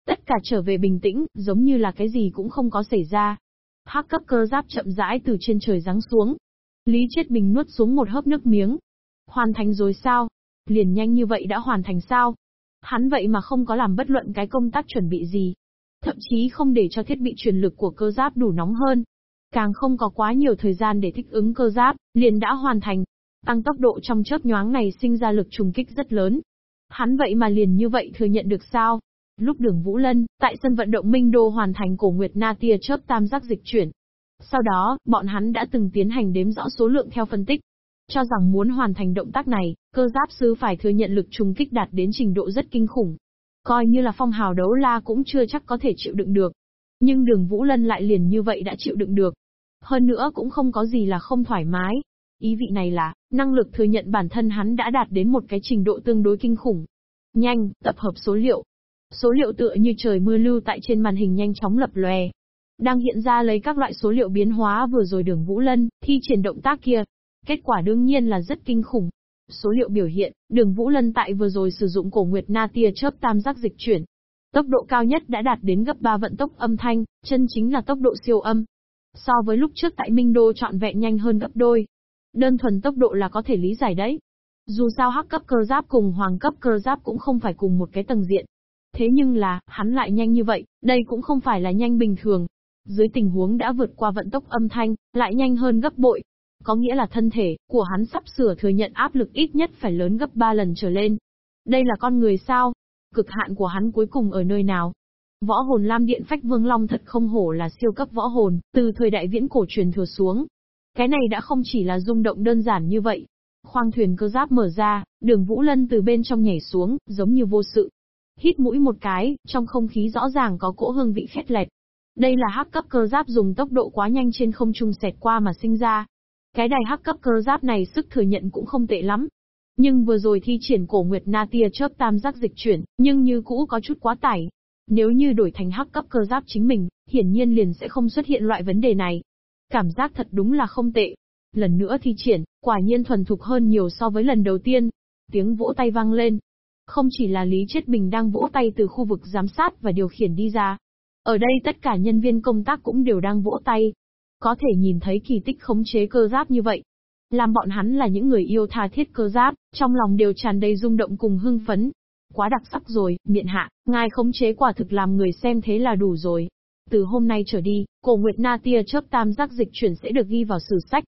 Tất cả trở về bình tĩnh, giống như là cái gì cũng không có xảy ra. Hắc cấp cơ giáp chậm rãi từ trên trời giáng xuống. Lý Chết Bình nuốt xuống một hớp nước miếng. Hoàn thành rồi sao? Liền nhanh như vậy đã hoàn thành sao? Hắn vậy mà không có làm bất luận cái công tác chuẩn bị gì. Thậm chí không để cho thiết bị truyền lực của cơ giáp đủ nóng hơn. Càng không có quá nhiều thời gian để thích ứng cơ giáp, liền đã hoàn thành. Tăng tốc độ trong chớp nhoáng này sinh ra lực trùng kích rất lớn. Hắn vậy mà liền như vậy thừa nhận được sao? Lúc đường Vũ Lân, tại sân vận động Minh Đô hoàn thành cổ Nguyệt Na tia chớp tam giác dịch chuyển. Sau đó, bọn hắn đã từng tiến hành đếm rõ số lượng theo phân tích. Cho rằng muốn hoàn thành động tác này, cơ giáp sư phải thừa nhận lực trùng kích đạt đến trình độ rất kinh khủng. Coi như là phong hào đấu la cũng chưa chắc có thể chịu đựng được. Nhưng đường Vũ Lân lại liền như vậy đã chịu đựng được. Hơn nữa cũng không có gì là không thoải mái. Ý vị này là, năng lực thừa nhận bản thân hắn đã đạt đến một cái trình độ tương đối kinh khủng. Nhanh, tập hợp số liệu. Số liệu tựa như trời mưa lưu tại trên màn hình nhanh chóng lập lòe. Đang hiện ra lấy các loại số liệu biến hóa vừa rồi đường Vũ Lân, thi triển động tác kia. Kết quả đương nhiên là rất kinh khủng. Số liệu biểu hiện, đường Vũ Lân tại vừa rồi sử dụng cổ Nguyệt Na tia chớp tam giác dịch chuyển. Tốc độ cao nhất đã đạt đến gấp 3 vận tốc âm thanh, chân chính là tốc độ siêu âm. So với lúc trước tại Minh Đô trọn vẹn nhanh hơn gấp đôi. Đơn thuần tốc độ là có thể lý giải đấy. Dù sao hắc cấp cơ giáp cùng hoàng cấp cơ giáp cũng không phải cùng một cái tầng diện. Thế nhưng là, hắn lại nhanh như vậy, đây cũng không phải là nhanh bình thường. Dưới tình huống đã vượt qua vận tốc âm thanh, lại nhanh hơn gấp bội, có nghĩa là thân thể của hắn sắp sửa thừa nhận áp lực ít nhất phải lớn gấp 3 lần trở lên. Đây là con người sao? Cực hạn của hắn cuối cùng ở nơi nào? Võ hồn Lam Điện Phách Vương Long thật không hổ là siêu cấp võ hồn, từ thời đại viễn cổ truyền thừa xuống. Cái này đã không chỉ là rung động đơn giản như vậy. Khoang thuyền cơ giáp mở ra, đường Vũ Lân từ bên trong nhảy xuống, giống như vô sự. Hít mũi một cái, trong không khí rõ ràng có cỗ hương vị khét lẹt. Đây là hắc cấp cơ giáp dùng tốc độ quá nhanh trên không trung xẹt qua mà sinh ra, cái đài hắc cấp cơ giáp này sức thừa nhận cũng không tệ lắm. Nhưng vừa rồi thi triển cổ Nguyệt Na tia chớp tam giác dịch chuyển, nhưng như cũ có chút quá tải. Nếu như đổi thành hắc cấp cơ giáp chính mình, hiển nhiên liền sẽ không xuất hiện loại vấn đề này. Cảm giác thật đúng là không tệ. Lần nữa thi triển, quả nhiên thuần thục hơn nhiều so với lần đầu tiên. Tiếng vỗ tay vang lên. Không chỉ là Lý Chết Bình đang vỗ tay từ khu vực giám sát và điều khiển đi ra. Ở đây tất cả nhân viên công tác cũng đều đang vỗ tay, có thể nhìn thấy kỳ tích khống chế cơ giáp như vậy. Làm bọn hắn là những người yêu tha thiết cơ giáp, trong lòng đều tràn đầy rung động cùng hưng phấn. Quá đặc sắc rồi, miện hạ, ngài khống chế quả thực làm người xem thế là đủ rồi. Từ hôm nay trở đi, cổ Nguyệt Na tia chớp tam giác dịch chuyển sẽ được ghi vào sử sách.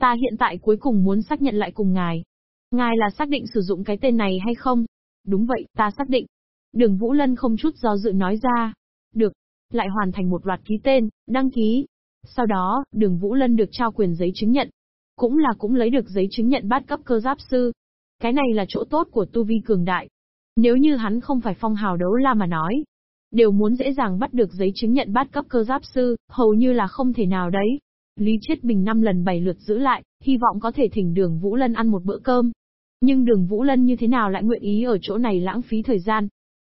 Ta hiện tại cuối cùng muốn xác nhận lại cùng ngài. Ngài là xác định sử dụng cái tên này hay không? Đúng vậy, ta xác định. Đường Vũ Lân không chút do dự nói ra. Được. Lại hoàn thành một loạt ký tên, đăng ký, sau đó, đường Vũ Lân được trao quyền giấy chứng nhận. Cũng là cũng lấy được giấy chứng nhận bát cấp cơ giáp sư. Cái này là chỗ tốt của tu vi cường đại. Nếu như hắn không phải phong hào đấu la mà nói, đều muốn dễ dàng bắt được giấy chứng nhận bát cấp cơ giáp sư, hầu như là không thể nào đấy. Lý Chiết Bình năm lần bảy lượt giữ lại, hy vọng có thể thỉnh đường Vũ Lân ăn một bữa cơm. Nhưng đường Vũ Lân như thế nào lại nguyện ý ở chỗ này lãng phí thời gian?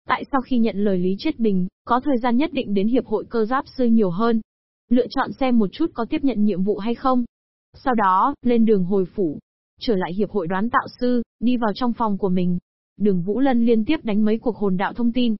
Tại sao khi nhận lời Lý Chiết Bình, có thời gian nhất định đến Hiệp hội cơ giáp sư nhiều hơn, lựa chọn xem một chút có tiếp nhận nhiệm vụ hay không. Sau đó, lên đường hồi phủ, trở lại hiệp hội đoán tạo sư, đi vào trong phòng của mình. Đường Vũ Lân liên tiếp đánh mấy cuộc hồn đạo thông tin.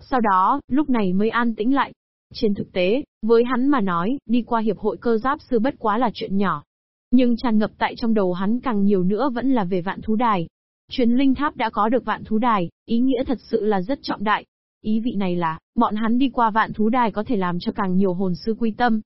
Sau đó, lúc này mới an tĩnh lại. Trên thực tế, với hắn mà nói, đi qua hiệp hội cơ giáp sư bất quá là chuyện nhỏ. Nhưng tràn ngập tại trong đầu hắn càng nhiều nữa vẫn là về vạn thú đài. Chuyến linh tháp đã có được vạn thú đài, ý nghĩa thật sự là rất trọng đại. Ý vị này là, bọn hắn đi qua vạn thú đài có thể làm cho càng nhiều hồn sư quy tâm.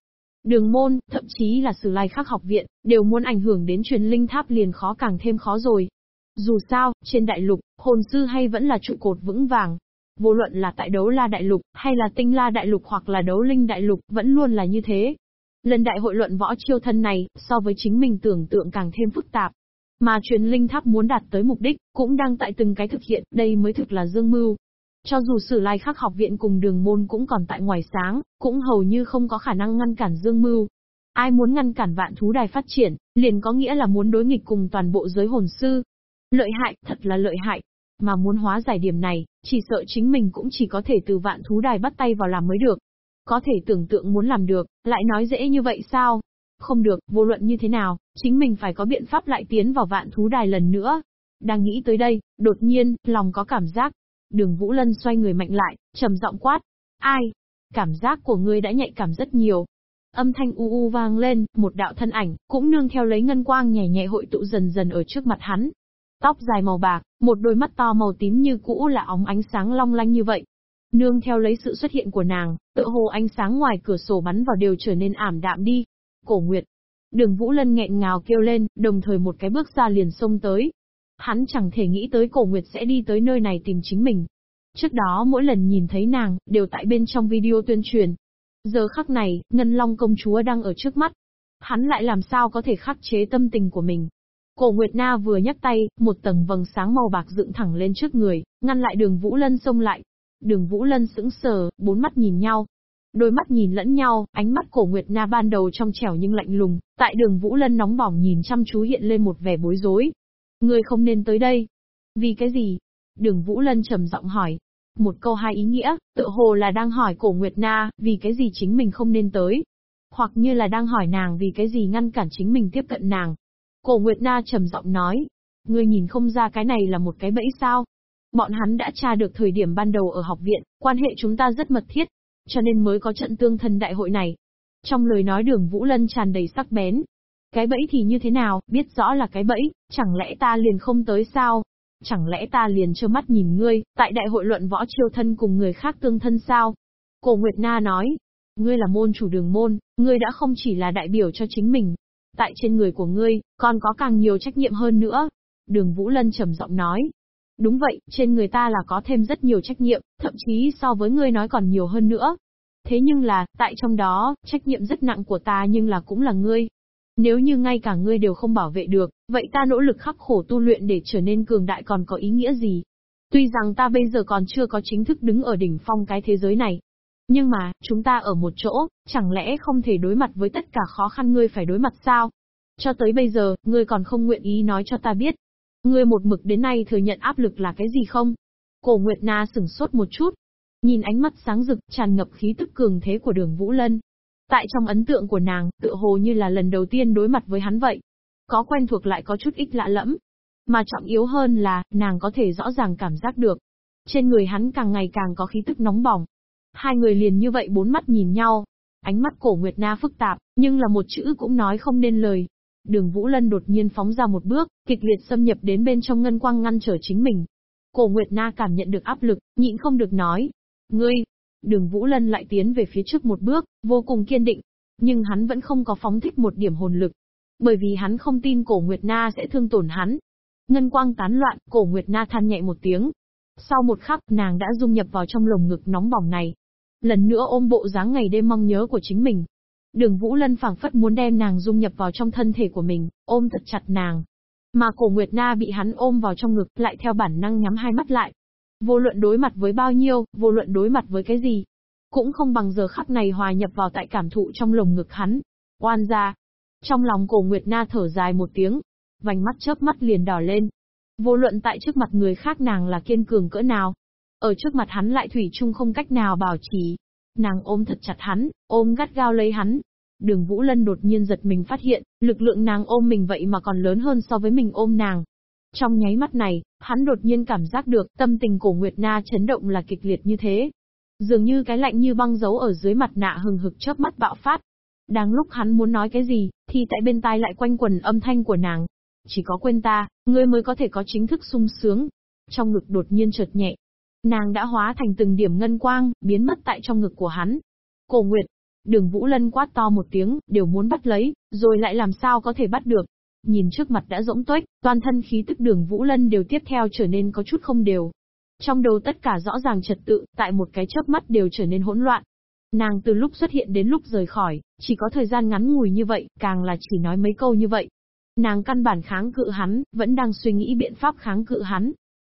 Đường môn, thậm chí là sử lai khắc học viện, đều muốn ảnh hưởng đến truyền linh tháp liền khó càng thêm khó rồi. Dù sao, trên đại lục, hồn sư hay vẫn là trụ cột vững vàng. Vô luận là tại đấu la đại lục, hay là tinh la đại lục hoặc là đấu linh đại lục, vẫn luôn là như thế. Lần đại hội luận võ chiêu thân này, so với chính mình tưởng tượng càng thêm phức tạp. Mà truyền linh tháp muốn đạt tới mục đích, cũng đang tại từng cái thực hiện, đây mới thực là dương mưu. Cho dù sử lai khắc học viện cùng đường môn cũng còn tại ngoài sáng, cũng hầu như không có khả năng ngăn cản dương mưu. Ai muốn ngăn cản vạn thú đài phát triển, liền có nghĩa là muốn đối nghịch cùng toàn bộ giới hồn sư. Lợi hại, thật là lợi hại. Mà muốn hóa giải điểm này, chỉ sợ chính mình cũng chỉ có thể từ vạn thú đài bắt tay vào làm mới được. Có thể tưởng tượng muốn làm được, lại nói dễ như vậy sao? Không được, vô luận như thế nào, chính mình phải có biện pháp lại tiến vào vạn thú đài lần nữa. Đang nghĩ tới đây, đột nhiên, lòng có cảm giác. Đường Vũ Lân xoay người mạnh lại, trầm giọng quát. Ai? Cảm giác của ngươi đã nhạy cảm rất nhiều. Âm thanh u u vang lên, một đạo thân ảnh, cũng nương theo lấy ngân quang nhẹ nhẹ hội tụ dần dần ở trước mặt hắn. Tóc dài màu bạc, một đôi mắt to màu tím như cũ là óng ánh sáng long lanh như vậy. Nương theo lấy sự xuất hiện của nàng, tựa hồ ánh sáng ngoài cửa sổ bắn vào đều trở nên ảm đạm đi. Cổ Nguyệt. Đường Vũ Lân nghẹn ngào kêu lên, đồng thời một cái bước ra liền xông tới. Hắn chẳng thể nghĩ tới Cổ Nguyệt sẽ đi tới nơi này tìm chính mình. Trước đó mỗi lần nhìn thấy nàng, đều tại bên trong video tuyên truyền. Giờ khắc này, Ngân Long công chúa đang ở trước mắt. Hắn lại làm sao có thể khắc chế tâm tình của mình. Cổ Nguyệt Na vừa nhắc tay, một tầng vầng sáng màu bạc dựng thẳng lên trước người, ngăn lại đường Vũ Lân xông lại. Đường Vũ Lân sững sờ, bốn mắt nhìn nhau. Đôi mắt nhìn lẫn nhau, ánh mắt cổ Nguyệt Na ban đầu trong trẻo nhưng lạnh lùng, tại đường Vũ Lân nóng bỏng nhìn chăm chú hiện lên một vẻ bối rối. Ngươi không nên tới đây. Vì cái gì? Đường Vũ Lân trầm giọng hỏi. Một câu hai ý nghĩa, tự hồ là đang hỏi cổ Nguyệt Na, vì cái gì chính mình không nên tới. Hoặc như là đang hỏi nàng vì cái gì ngăn cản chính mình tiếp cận nàng. Cổ Nguyệt Na trầm giọng nói. Ngươi nhìn không ra cái này là một cái bẫy sao? Bọn hắn đã tra được thời điểm ban đầu ở học viện, quan hệ chúng ta rất mật thiết, cho nên mới có trận tương thân đại hội này. Trong lời nói đường Vũ Lân tràn đầy sắc bén. Cái bẫy thì như thế nào, biết rõ là cái bẫy, chẳng lẽ ta liền không tới sao? Chẳng lẽ ta liền trơ mắt nhìn ngươi, tại đại hội luận võ chiêu thân cùng người khác tương thân sao? Cổ Nguyệt Na nói, ngươi là môn chủ đường môn, ngươi đã không chỉ là đại biểu cho chính mình. Tại trên người của ngươi, còn có càng nhiều trách nhiệm hơn nữa. Đường Vũ Lân trầm giọng nói, Đúng vậy, trên người ta là có thêm rất nhiều trách nhiệm, thậm chí so với ngươi nói còn nhiều hơn nữa. Thế nhưng là, tại trong đó, trách nhiệm rất nặng của ta nhưng là cũng là ngươi. Nếu như ngay cả ngươi đều không bảo vệ được, vậy ta nỗ lực khắc khổ tu luyện để trở nên cường đại còn có ý nghĩa gì? Tuy rằng ta bây giờ còn chưa có chính thức đứng ở đỉnh phong cái thế giới này. Nhưng mà, chúng ta ở một chỗ, chẳng lẽ không thể đối mặt với tất cả khó khăn ngươi phải đối mặt sao? Cho tới bây giờ, ngươi còn không nguyện ý nói cho ta biết, Ngươi một mực đến nay thừa nhận áp lực là cái gì không? Cổ Nguyệt Na sửng sốt một chút. Nhìn ánh mắt sáng rực, tràn ngập khí tức cường thế của đường Vũ Lân. Tại trong ấn tượng của nàng, tựa hồ như là lần đầu tiên đối mặt với hắn vậy. Có quen thuộc lại có chút ít lạ lẫm. Mà trọng yếu hơn là, nàng có thể rõ ràng cảm giác được. Trên người hắn càng ngày càng có khí tức nóng bỏng. Hai người liền như vậy bốn mắt nhìn nhau. Ánh mắt cổ Nguyệt Na phức tạp, nhưng là một chữ cũng nói không nên lời. Đường Vũ Lân đột nhiên phóng ra một bước, kịch liệt xâm nhập đến bên trong ngân quang ngăn trở chính mình. Cổ Nguyệt Na cảm nhận được áp lực, nhịn không được nói. Ngươi! Đường Vũ Lân lại tiến về phía trước một bước, vô cùng kiên định. Nhưng hắn vẫn không có phóng thích một điểm hồn lực. Bởi vì hắn không tin cổ Nguyệt Na sẽ thương tổn hắn. Ngân quang tán loạn, cổ Nguyệt Na than nhẹ một tiếng. Sau một khắc, nàng đã dung nhập vào trong lồng ngực nóng bỏng này. Lần nữa ôm bộ dáng ngày đêm mong nhớ của chính mình. Đường Vũ Lân phảng phất muốn đem nàng dung nhập vào trong thân thể của mình, ôm thật chặt nàng. Mà cổ Nguyệt Na bị hắn ôm vào trong ngực, lại theo bản năng nhắm hai mắt lại. Vô luận đối mặt với bao nhiêu, vô luận đối mặt với cái gì. Cũng không bằng giờ khắc này hòa nhập vào tại cảm thụ trong lồng ngực hắn. Oan ra. Trong lòng cổ Nguyệt Na thở dài một tiếng. Vành mắt chớp mắt liền đỏ lên. Vô luận tại trước mặt người khác nàng là kiên cường cỡ nào. Ở trước mặt hắn lại thủy chung không cách nào bảo trì, Nàng ôm thật chặt hắn, ôm gắt gao lấy hắn. Đường Vũ Lân đột nhiên giật mình phát hiện, lực lượng nàng ôm mình vậy mà còn lớn hơn so với mình ôm nàng. Trong nháy mắt này, hắn đột nhiên cảm giác được tâm tình cổ Nguyệt Na chấn động là kịch liệt như thế. Dường như cái lạnh như băng giấu ở dưới mặt nạ hừng hực chớp mắt bạo phát. Đang lúc hắn muốn nói cái gì, thì tại bên tai lại quanh quần âm thanh của nàng. Chỉ có quên ta, ngươi mới có thể có chính thức sung sướng. Trong ngực đột nhiên chợt nhẹ. Nàng đã hóa thành từng điểm ngân quang, biến mất tại trong ngực của hắn. Cổ Nguyệt, đường Vũ Lân quát to một tiếng, đều muốn bắt lấy, rồi lại làm sao có thể bắt được. Nhìn trước mặt đã rỗng tuếch, toàn thân khí tức đường Vũ Lân đều tiếp theo trở nên có chút không đều. Trong đầu tất cả rõ ràng trật tự, tại một cái chớp mắt đều trở nên hỗn loạn. Nàng từ lúc xuất hiện đến lúc rời khỏi, chỉ có thời gian ngắn ngủi như vậy, càng là chỉ nói mấy câu như vậy. Nàng căn bản kháng cự hắn, vẫn đang suy nghĩ biện pháp kháng cự hắn.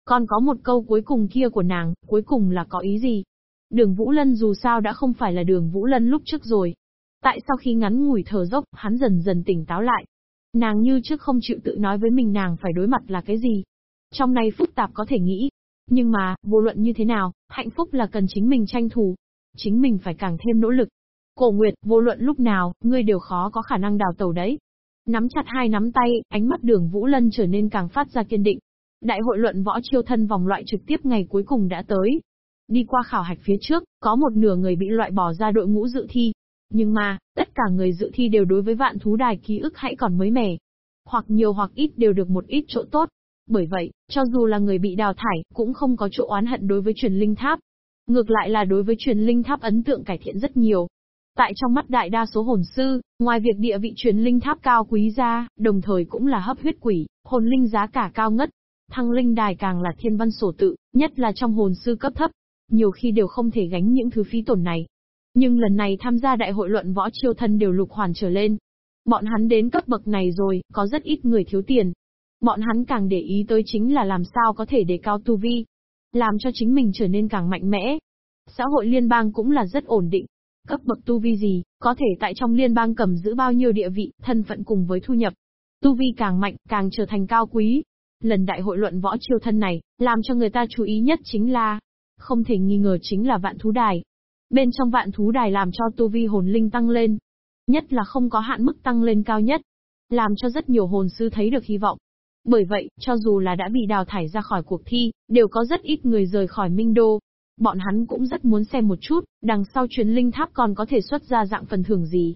Còn có một câu cuối cùng kia của nàng, cuối cùng là có ý gì? Đường Vũ Lân dù sao đã không phải là đường Vũ Lân lúc trước rồi. Tại sau khi ngắn ngủi thở dốc, hắn dần dần tỉnh táo lại. Nàng như trước không chịu tự nói với mình nàng phải đối mặt là cái gì. Trong này phức tạp có thể nghĩ. Nhưng mà, vô luận như thế nào, hạnh phúc là cần chính mình tranh thủ. Chính mình phải càng thêm nỗ lực. Cổ Nguyệt, vô luận lúc nào, ngươi đều khó có khả năng đào tàu đấy. Nắm chặt hai nắm tay, ánh mắt đường Vũ Lân trở nên càng phát ra kiên định. Đại hội luận võ chiêu thân vòng loại trực tiếp ngày cuối cùng đã tới. Đi qua khảo hạch phía trước, có một nửa người bị loại bỏ ra đội ngũ dự thi. Nhưng mà, tất cả người dự thi đều đối với vạn thú đài ký ức hãy còn mới mẻ. Hoặc nhiều hoặc ít đều được một ít chỗ tốt. Bởi vậy, cho dù là người bị đào thải, cũng không có chỗ oán hận đối với truyền linh tháp. Ngược lại là đối với truyền linh tháp ấn tượng cải thiện rất nhiều. Tại trong mắt đại đa số hồn sư, ngoài việc địa vị truyền linh tháp cao quý ra, đồng thời cũng là hấp huyết quỷ, hồn linh giá cả cao ngất. Thăng linh đài càng là thiên văn sổ tự, nhất là trong hồn sư cấp thấp, nhiều khi đều không thể gánh những thứ phí tổn này. Nhưng lần này tham gia đại hội luận võ chiêu thân đều lục hoàn trở lên. Bọn hắn đến cấp bậc này rồi, có rất ít người thiếu tiền. Bọn hắn càng để ý tới chính là làm sao có thể đề cao tu vi. Làm cho chính mình trở nên càng mạnh mẽ. Xã hội liên bang cũng là rất ổn định. Cấp bậc tu vi gì, có thể tại trong liên bang cầm giữ bao nhiêu địa vị, thân phận cùng với thu nhập. Tu vi càng mạnh, càng trở thành cao quý. Lần đại hội luận võ chiêu thân này, làm cho người ta chú ý nhất chính là, không thể nghi ngờ chính là vạn thú đài. Bên trong vạn thú đài làm cho tu vi hồn linh tăng lên. Nhất là không có hạn mức tăng lên cao nhất. Làm cho rất nhiều hồn sư thấy được hy vọng. Bởi vậy, cho dù là đã bị đào thải ra khỏi cuộc thi, đều có rất ít người rời khỏi Minh Đô. Bọn hắn cũng rất muốn xem một chút, đằng sau chuyến linh tháp còn có thể xuất ra dạng phần thưởng gì.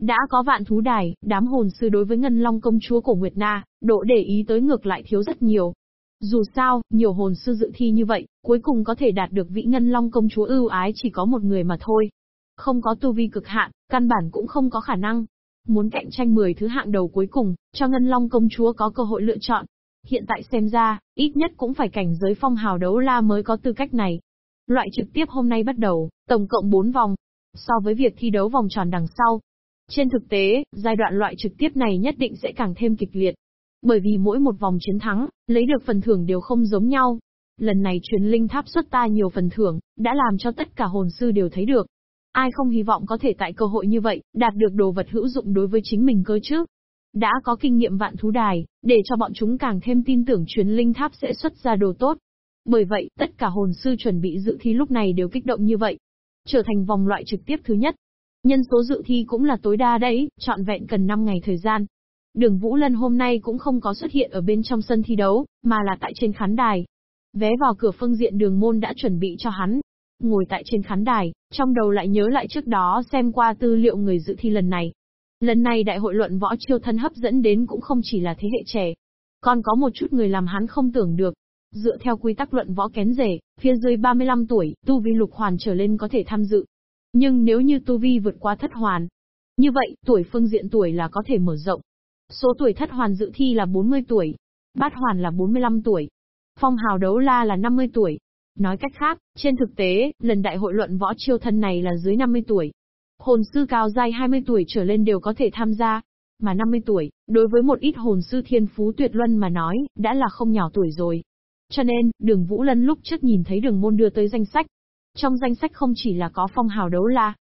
Đã có vạn thú đài, đám hồn sư đối với Ngân Long công chúa của Nguyệt Na, độ để ý tới ngược lại thiếu rất nhiều. Dù sao, nhiều hồn sư dự thi như vậy, cuối cùng có thể đạt được vị Ngân Long công chúa ưu ái chỉ có một người mà thôi. Không có tu vi cực hạn, căn bản cũng không có khả năng. Muốn cạnh tranh 10 thứ hạng đầu cuối cùng, cho Ngân Long công chúa có cơ hội lựa chọn. Hiện tại xem ra, ít nhất cũng phải cảnh giới phong hào đấu la mới có tư cách này. Loại trực tiếp hôm nay bắt đầu, tổng cộng 4 vòng. So với việc thi đấu vòng tròn đằng sau. Trên thực tế, giai đoạn loại trực tiếp này nhất định sẽ càng thêm kịch liệt. Bởi vì mỗi một vòng chiến thắng, lấy được phần thưởng đều không giống nhau. Lần này truyền linh tháp xuất ta nhiều phần thưởng, đã làm cho tất cả hồn sư đều thấy được. Ai không hy vọng có thể tại cơ hội như vậy, đạt được đồ vật hữu dụng đối với chính mình cơ chứ? Đã có kinh nghiệm vạn thú đài, để cho bọn chúng càng thêm tin tưởng truyền linh tháp sẽ xuất ra đồ tốt. Bởi vậy, tất cả hồn sư chuẩn bị dự thi lúc này đều kích động như vậy. Trở thành vòng loại trực tiếp thứ nhất. Nhân số dự thi cũng là tối đa đấy, trọn vẹn cần 5 ngày thời gian. Đường Vũ Lân hôm nay cũng không có xuất hiện ở bên trong sân thi đấu, mà là tại trên khán đài. Vé vào cửa phương diện đường môn đã chuẩn bị cho hắn. Ngồi tại trên khán đài, trong đầu lại nhớ lại trước đó xem qua tư liệu người dự thi lần này. Lần này đại hội luận võ chiêu thân hấp dẫn đến cũng không chỉ là thế hệ trẻ. Còn có một chút người làm hắn không tưởng được. Dựa theo quy tắc luận võ kén rể, phía dưới 35 tuổi, tu vi lục hoàn trở lên có thể tham dự. Nhưng nếu như tu vi vượt qua thất hoàn, như vậy, tuổi phương diện tuổi là có thể mở rộng. Số tuổi thất hoàn dự thi là 40 tuổi, bát hoàn là 45 tuổi, phong hào đấu la là 50 tuổi. Nói cách khác, trên thực tế, lần đại hội luận võ chiêu thân này là dưới 50 tuổi. Hồn sư cao dai 20 tuổi trở lên đều có thể tham gia. Mà 50 tuổi, đối với một ít hồn sư thiên phú tuyệt luân mà nói, đã là không nhỏ tuổi rồi. Cho nên, đường Vũ Lân lúc trước nhìn thấy đường môn đưa tới danh sách. Trong danh sách không chỉ là có phong hào đấu la,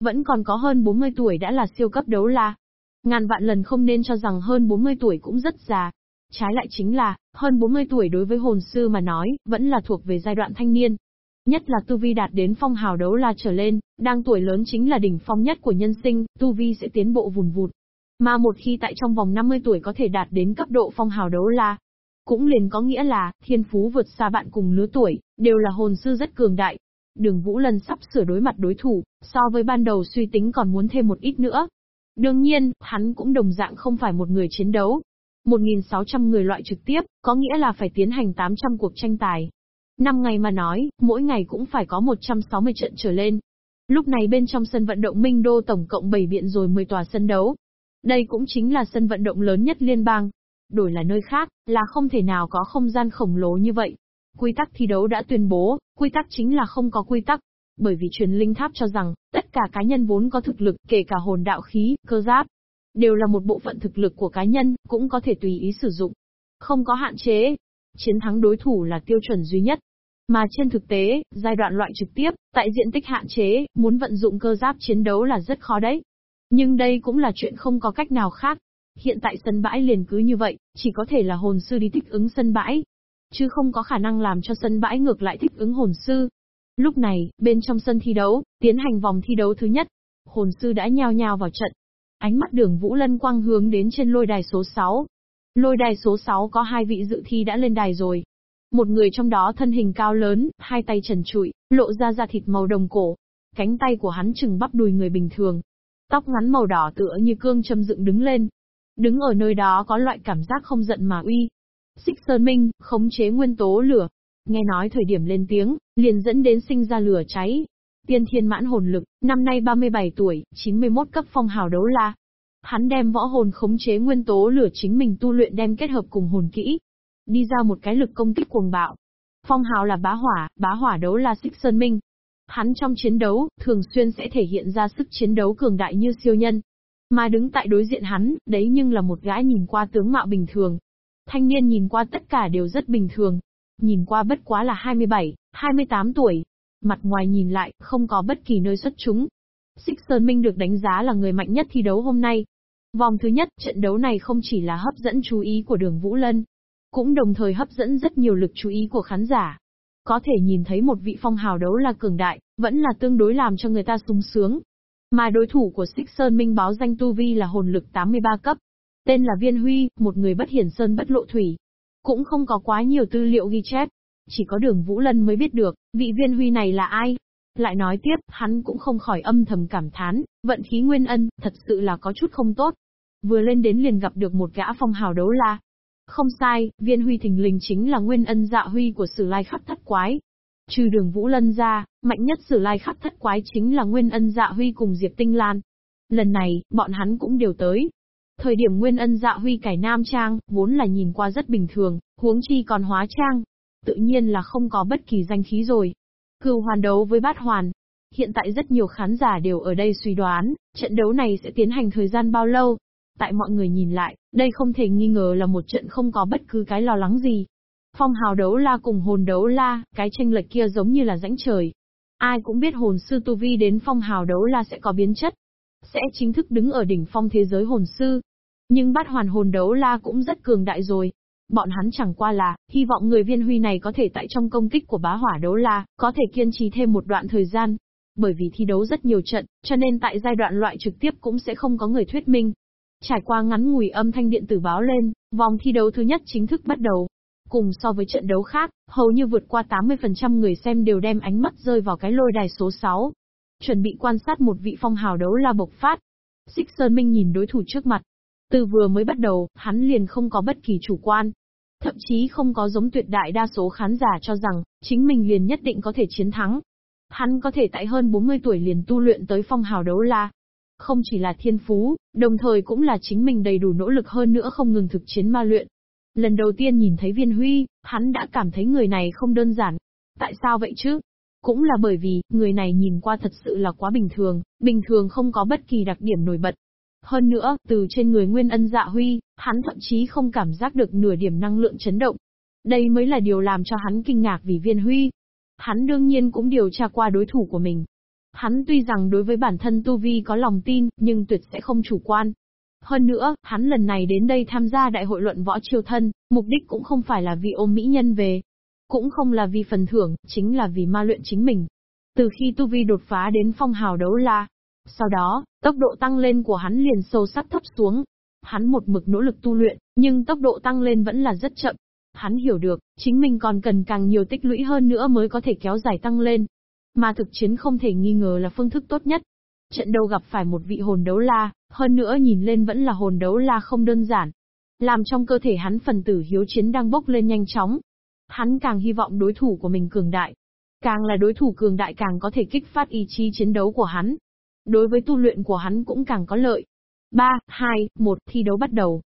vẫn còn có hơn 40 tuổi đã là siêu cấp đấu la. Ngàn vạn lần không nên cho rằng hơn 40 tuổi cũng rất già. Trái lại chính là, hơn 40 tuổi đối với hồn sư mà nói, vẫn là thuộc về giai đoạn thanh niên. Nhất là tu vi đạt đến phong hào đấu la trở lên, đang tuổi lớn chính là đỉnh phong nhất của nhân sinh, tu vi sẽ tiến bộ vùn vụt. Mà một khi tại trong vòng 50 tuổi có thể đạt đến cấp độ phong hào đấu la, cũng liền có nghĩa là, thiên phú vượt xa bạn cùng lứa tuổi, đều là hồn sư rất cường đại. Đường Vũ lần sắp sửa đối mặt đối thủ, so với ban đầu suy tính còn muốn thêm một ít nữa. Đương nhiên, hắn cũng đồng dạng không phải một người chiến đấu. 1.600 người loại trực tiếp, có nghĩa là phải tiến hành 800 cuộc tranh tài. Năm ngày mà nói, mỗi ngày cũng phải có 160 trận trở lên. Lúc này bên trong sân vận động Minh Đô tổng cộng 7 biện rồi 10 tòa sân đấu. Đây cũng chính là sân vận động lớn nhất liên bang. Đổi là nơi khác, là không thể nào có không gian khổng lồ như vậy. Quy tắc thi đấu đã tuyên bố, quy tắc chính là không có quy tắc. Bởi vì truyền linh tháp cho rằng, tất cả cá nhân vốn có thực lực, kể cả hồn đạo khí, cơ giáp, đều là một bộ phận thực lực của cá nhân, cũng có thể tùy ý sử dụng. Không có hạn chế. Chiến thắng đối thủ là tiêu chuẩn duy nhất. Mà trên thực tế, giai đoạn loại trực tiếp, tại diện tích hạn chế, muốn vận dụng cơ giáp chiến đấu là rất khó đấy. Nhưng đây cũng là chuyện không có cách nào khác. Hiện tại sân bãi liền cứ như vậy, chỉ có thể là hồn sư đi thích ứng sân bãi. Chứ không có khả năng làm cho sân bãi ngược lại thích ứng hồn sư. Lúc này, bên trong sân thi đấu, tiến hành vòng thi đấu thứ nhất. Hồn sư đã nhao nhao vào trận. Ánh mắt đường Vũ Lân quang hướng đến trên lôi đài số 6. Lôi đài số 6 có hai vị dự thi đã lên đài rồi. Một người trong đó thân hình cao lớn, hai tay trần trụi, lộ ra da thịt màu đồng cổ. Cánh tay của hắn chừng bắp đùi người bình thường. Tóc ngắn màu đỏ tựa như cương châm dựng đứng lên. Đứng ở nơi đó có loại cảm giác không giận mà uy. Xích Sơn Minh, khống chế nguyên tố lửa. Nghe nói thời điểm lên tiếng, liền dẫn đến sinh ra lửa cháy, Tiên thiên mãn hồn lực, năm nay 37 tuổi, 91 cấp phong hào đấu la. Hắn đem võ hồn khống chế nguyên tố lửa chính mình tu luyện đem kết hợp cùng hồn kỹ. Đi ra một cái lực công kích cuồng bạo. Phong hào là bá hỏa, bá hỏa đấu la xích sơn minh. Hắn trong chiến đấu, thường xuyên sẽ thể hiện ra sức chiến đấu cường đại như siêu nhân. Mà đứng tại đối diện hắn, đấy nhưng là một gã nhìn qua tướng mạo bình thường. Thanh niên nhìn qua tất cả đều rất bình thường. Nhìn qua bất quá là 27, 28 tuổi, Mặt ngoài nhìn lại, không có bất kỳ nơi xuất chúng. Xích Sơn Minh được đánh giá là người mạnh nhất thi đấu hôm nay. Vòng thứ nhất, trận đấu này không chỉ là hấp dẫn chú ý của đường Vũ Lân, cũng đồng thời hấp dẫn rất nhiều lực chú ý của khán giả. Có thể nhìn thấy một vị phong hào đấu là cường đại, vẫn là tương đối làm cho người ta sung sướng. Mà đối thủ của Xích Sơn Minh báo danh Tu Vi là hồn lực 83 cấp. Tên là Viên Huy, một người bất hiển sơn bất lộ thủy. Cũng không có quá nhiều tư liệu ghi chép, chỉ có đường Vũ Lân mới biết được, vị viên huy này là ai. Lại nói tiếp, hắn cũng không khỏi âm thầm cảm thán, vận khí nguyên ân, thật sự là có chút không tốt. Vừa lên đến liền gặp được một gã phong hào đấu la. Không sai, viên huy thình lình chính là nguyên ân dạ huy của sử lai khắp thất quái. Trừ đường Vũ Lân ra, mạnh nhất sử lai khắc thất quái chính là nguyên ân dạ huy cùng Diệp Tinh Lan. Lần này, bọn hắn cũng đều tới, Thời điểm Nguyên Ân Dạ Huy cải nam trang, vốn là nhìn qua rất bình thường, huống chi còn hóa trang, tự nhiên là không có bất kỳ danh khí rồi. Cừu hoàn đấu với bát hoàn. Hiện tại rất nhiều khán giả đều ở đây suy đoán, trận đấu này sẽ tiến hành thời gian bao lâu. Tại mọi người nhìn lại, đây không thể nghi ngờ là một trận không có bất cứ cái lo lắng gì. Phong hào đấu la cùng hồn đấu la, cái tranh lệch kia giống như là rãnh trời. Ai cũng biết hồn sư tu vi đến phong hào đấu la sẽ có biến chất. Sẽ chính thức đứng ở đỉnh phong thế giới hồn sư. Nhưng bát hoàn hồn đấu la cũng rất cường đại rồi. Bọn hắn chẳng qua là, hy vọng người viên huy này có thể tại trong công kích của bá hỏa đấu la, có thể kiên trì thêm một đoạn thời gian. Bởi vì thi đấu rất nhiều trận, cho nên tại giai đoạn loại trực tiếp cũng sẽ không có người thuyết minh. Trải qua ngắn ngủi âm thanh điện tử báo lên, vòng thi đấu thứ nhất chính thức bắt đầu. Cùng so với trận đấu khác, hầu như vượt qua 80% người xem đều đem ánh mắt rơi vào cái lôi đài số 6. Chuẩn bị quan sát một vị phong hào đấu la bộc phát. Xích Sơn Minh nhìn đối thủ trước mặt. Từ vừa mới bắt đầu, hắn liền không có bất kỳ chủ quan, Thậm chí không có giống tuyệt đại đa số khán giả cho rằng, chính mình liền nhất định có thể chiến thắng. Hắn có thể tại hơn 40 tuổi liền tu luyện tới phong hào đấu la. Không chỉ là thiên phú, đồng thời cũng là chính mình đầy đủ nỗ lực hơn nữa không ngừng thực chiến ma luyện. Lần đầu tiên nhìn thấy viên huy, hắn đã cảm thấy người này không đơn giản. Tại sao vậy chứ? Cũng là bởi vì, người này nhìn qua thật sự là quá bình thường, bình thường không có bất kỳ đặc điểm nổi bật, hơn nữa, từ trên người Nguyên Ân Dạ Huy, hắn thậm chí không cảm giác được nửa điểm năng lượng chấn động. Đây mới là điều làm cho hắn kinh ngạc vì Viên Huy. Hắn đương nhiên cũng điều tra qua đối thủ của mình. Hắn tuy rằng đối với bản thân Tu Vi có lòng tin, nhưng tuyệt sẽ không chủ quan. Hơn nữa, hắn lần này đến đây tham gia đại hội luận võ triều thân, mục đích cũng không phải là vì ôm mỹ nhân về. Cũng không là vì phần thưởng, chính là vì ma luyện chính mình. Từ khi Tu Vi đột phá đến phong hào đấu la, sau đó, tốc độ tăng lên của hắn liền sâu sắc thấp xuống. Hắn một mực nỗ lực tu luyện, nhưng tốc độ tăng lên vẫn là rất chậm. Hắn hiểu được, chính mình còn cần càng nhiều tích lũy hơn nữa mới có thể kéo dài tăng lên. Mà thực chiến không thể nghi ngờ là phương thức tốt nhất. Trận đầu gặp phải một vị hồn đấu la, hơn nữa nhìn lên vẫn là hồn đấu la không đơn giản. Làm trong cơ thể hắn phần tử hiếu chiến đang bốc lên nhanh chóng. Hắn càng hy vọng đối thủ của mình cường đại. Càng là đối thủ cường đại càng có thể kích phát ý chí chiến đấu của hắn, đối với tu luyện của hắn cũng càng có lợi. 3, 2, 1, thi đấu bắt đầu.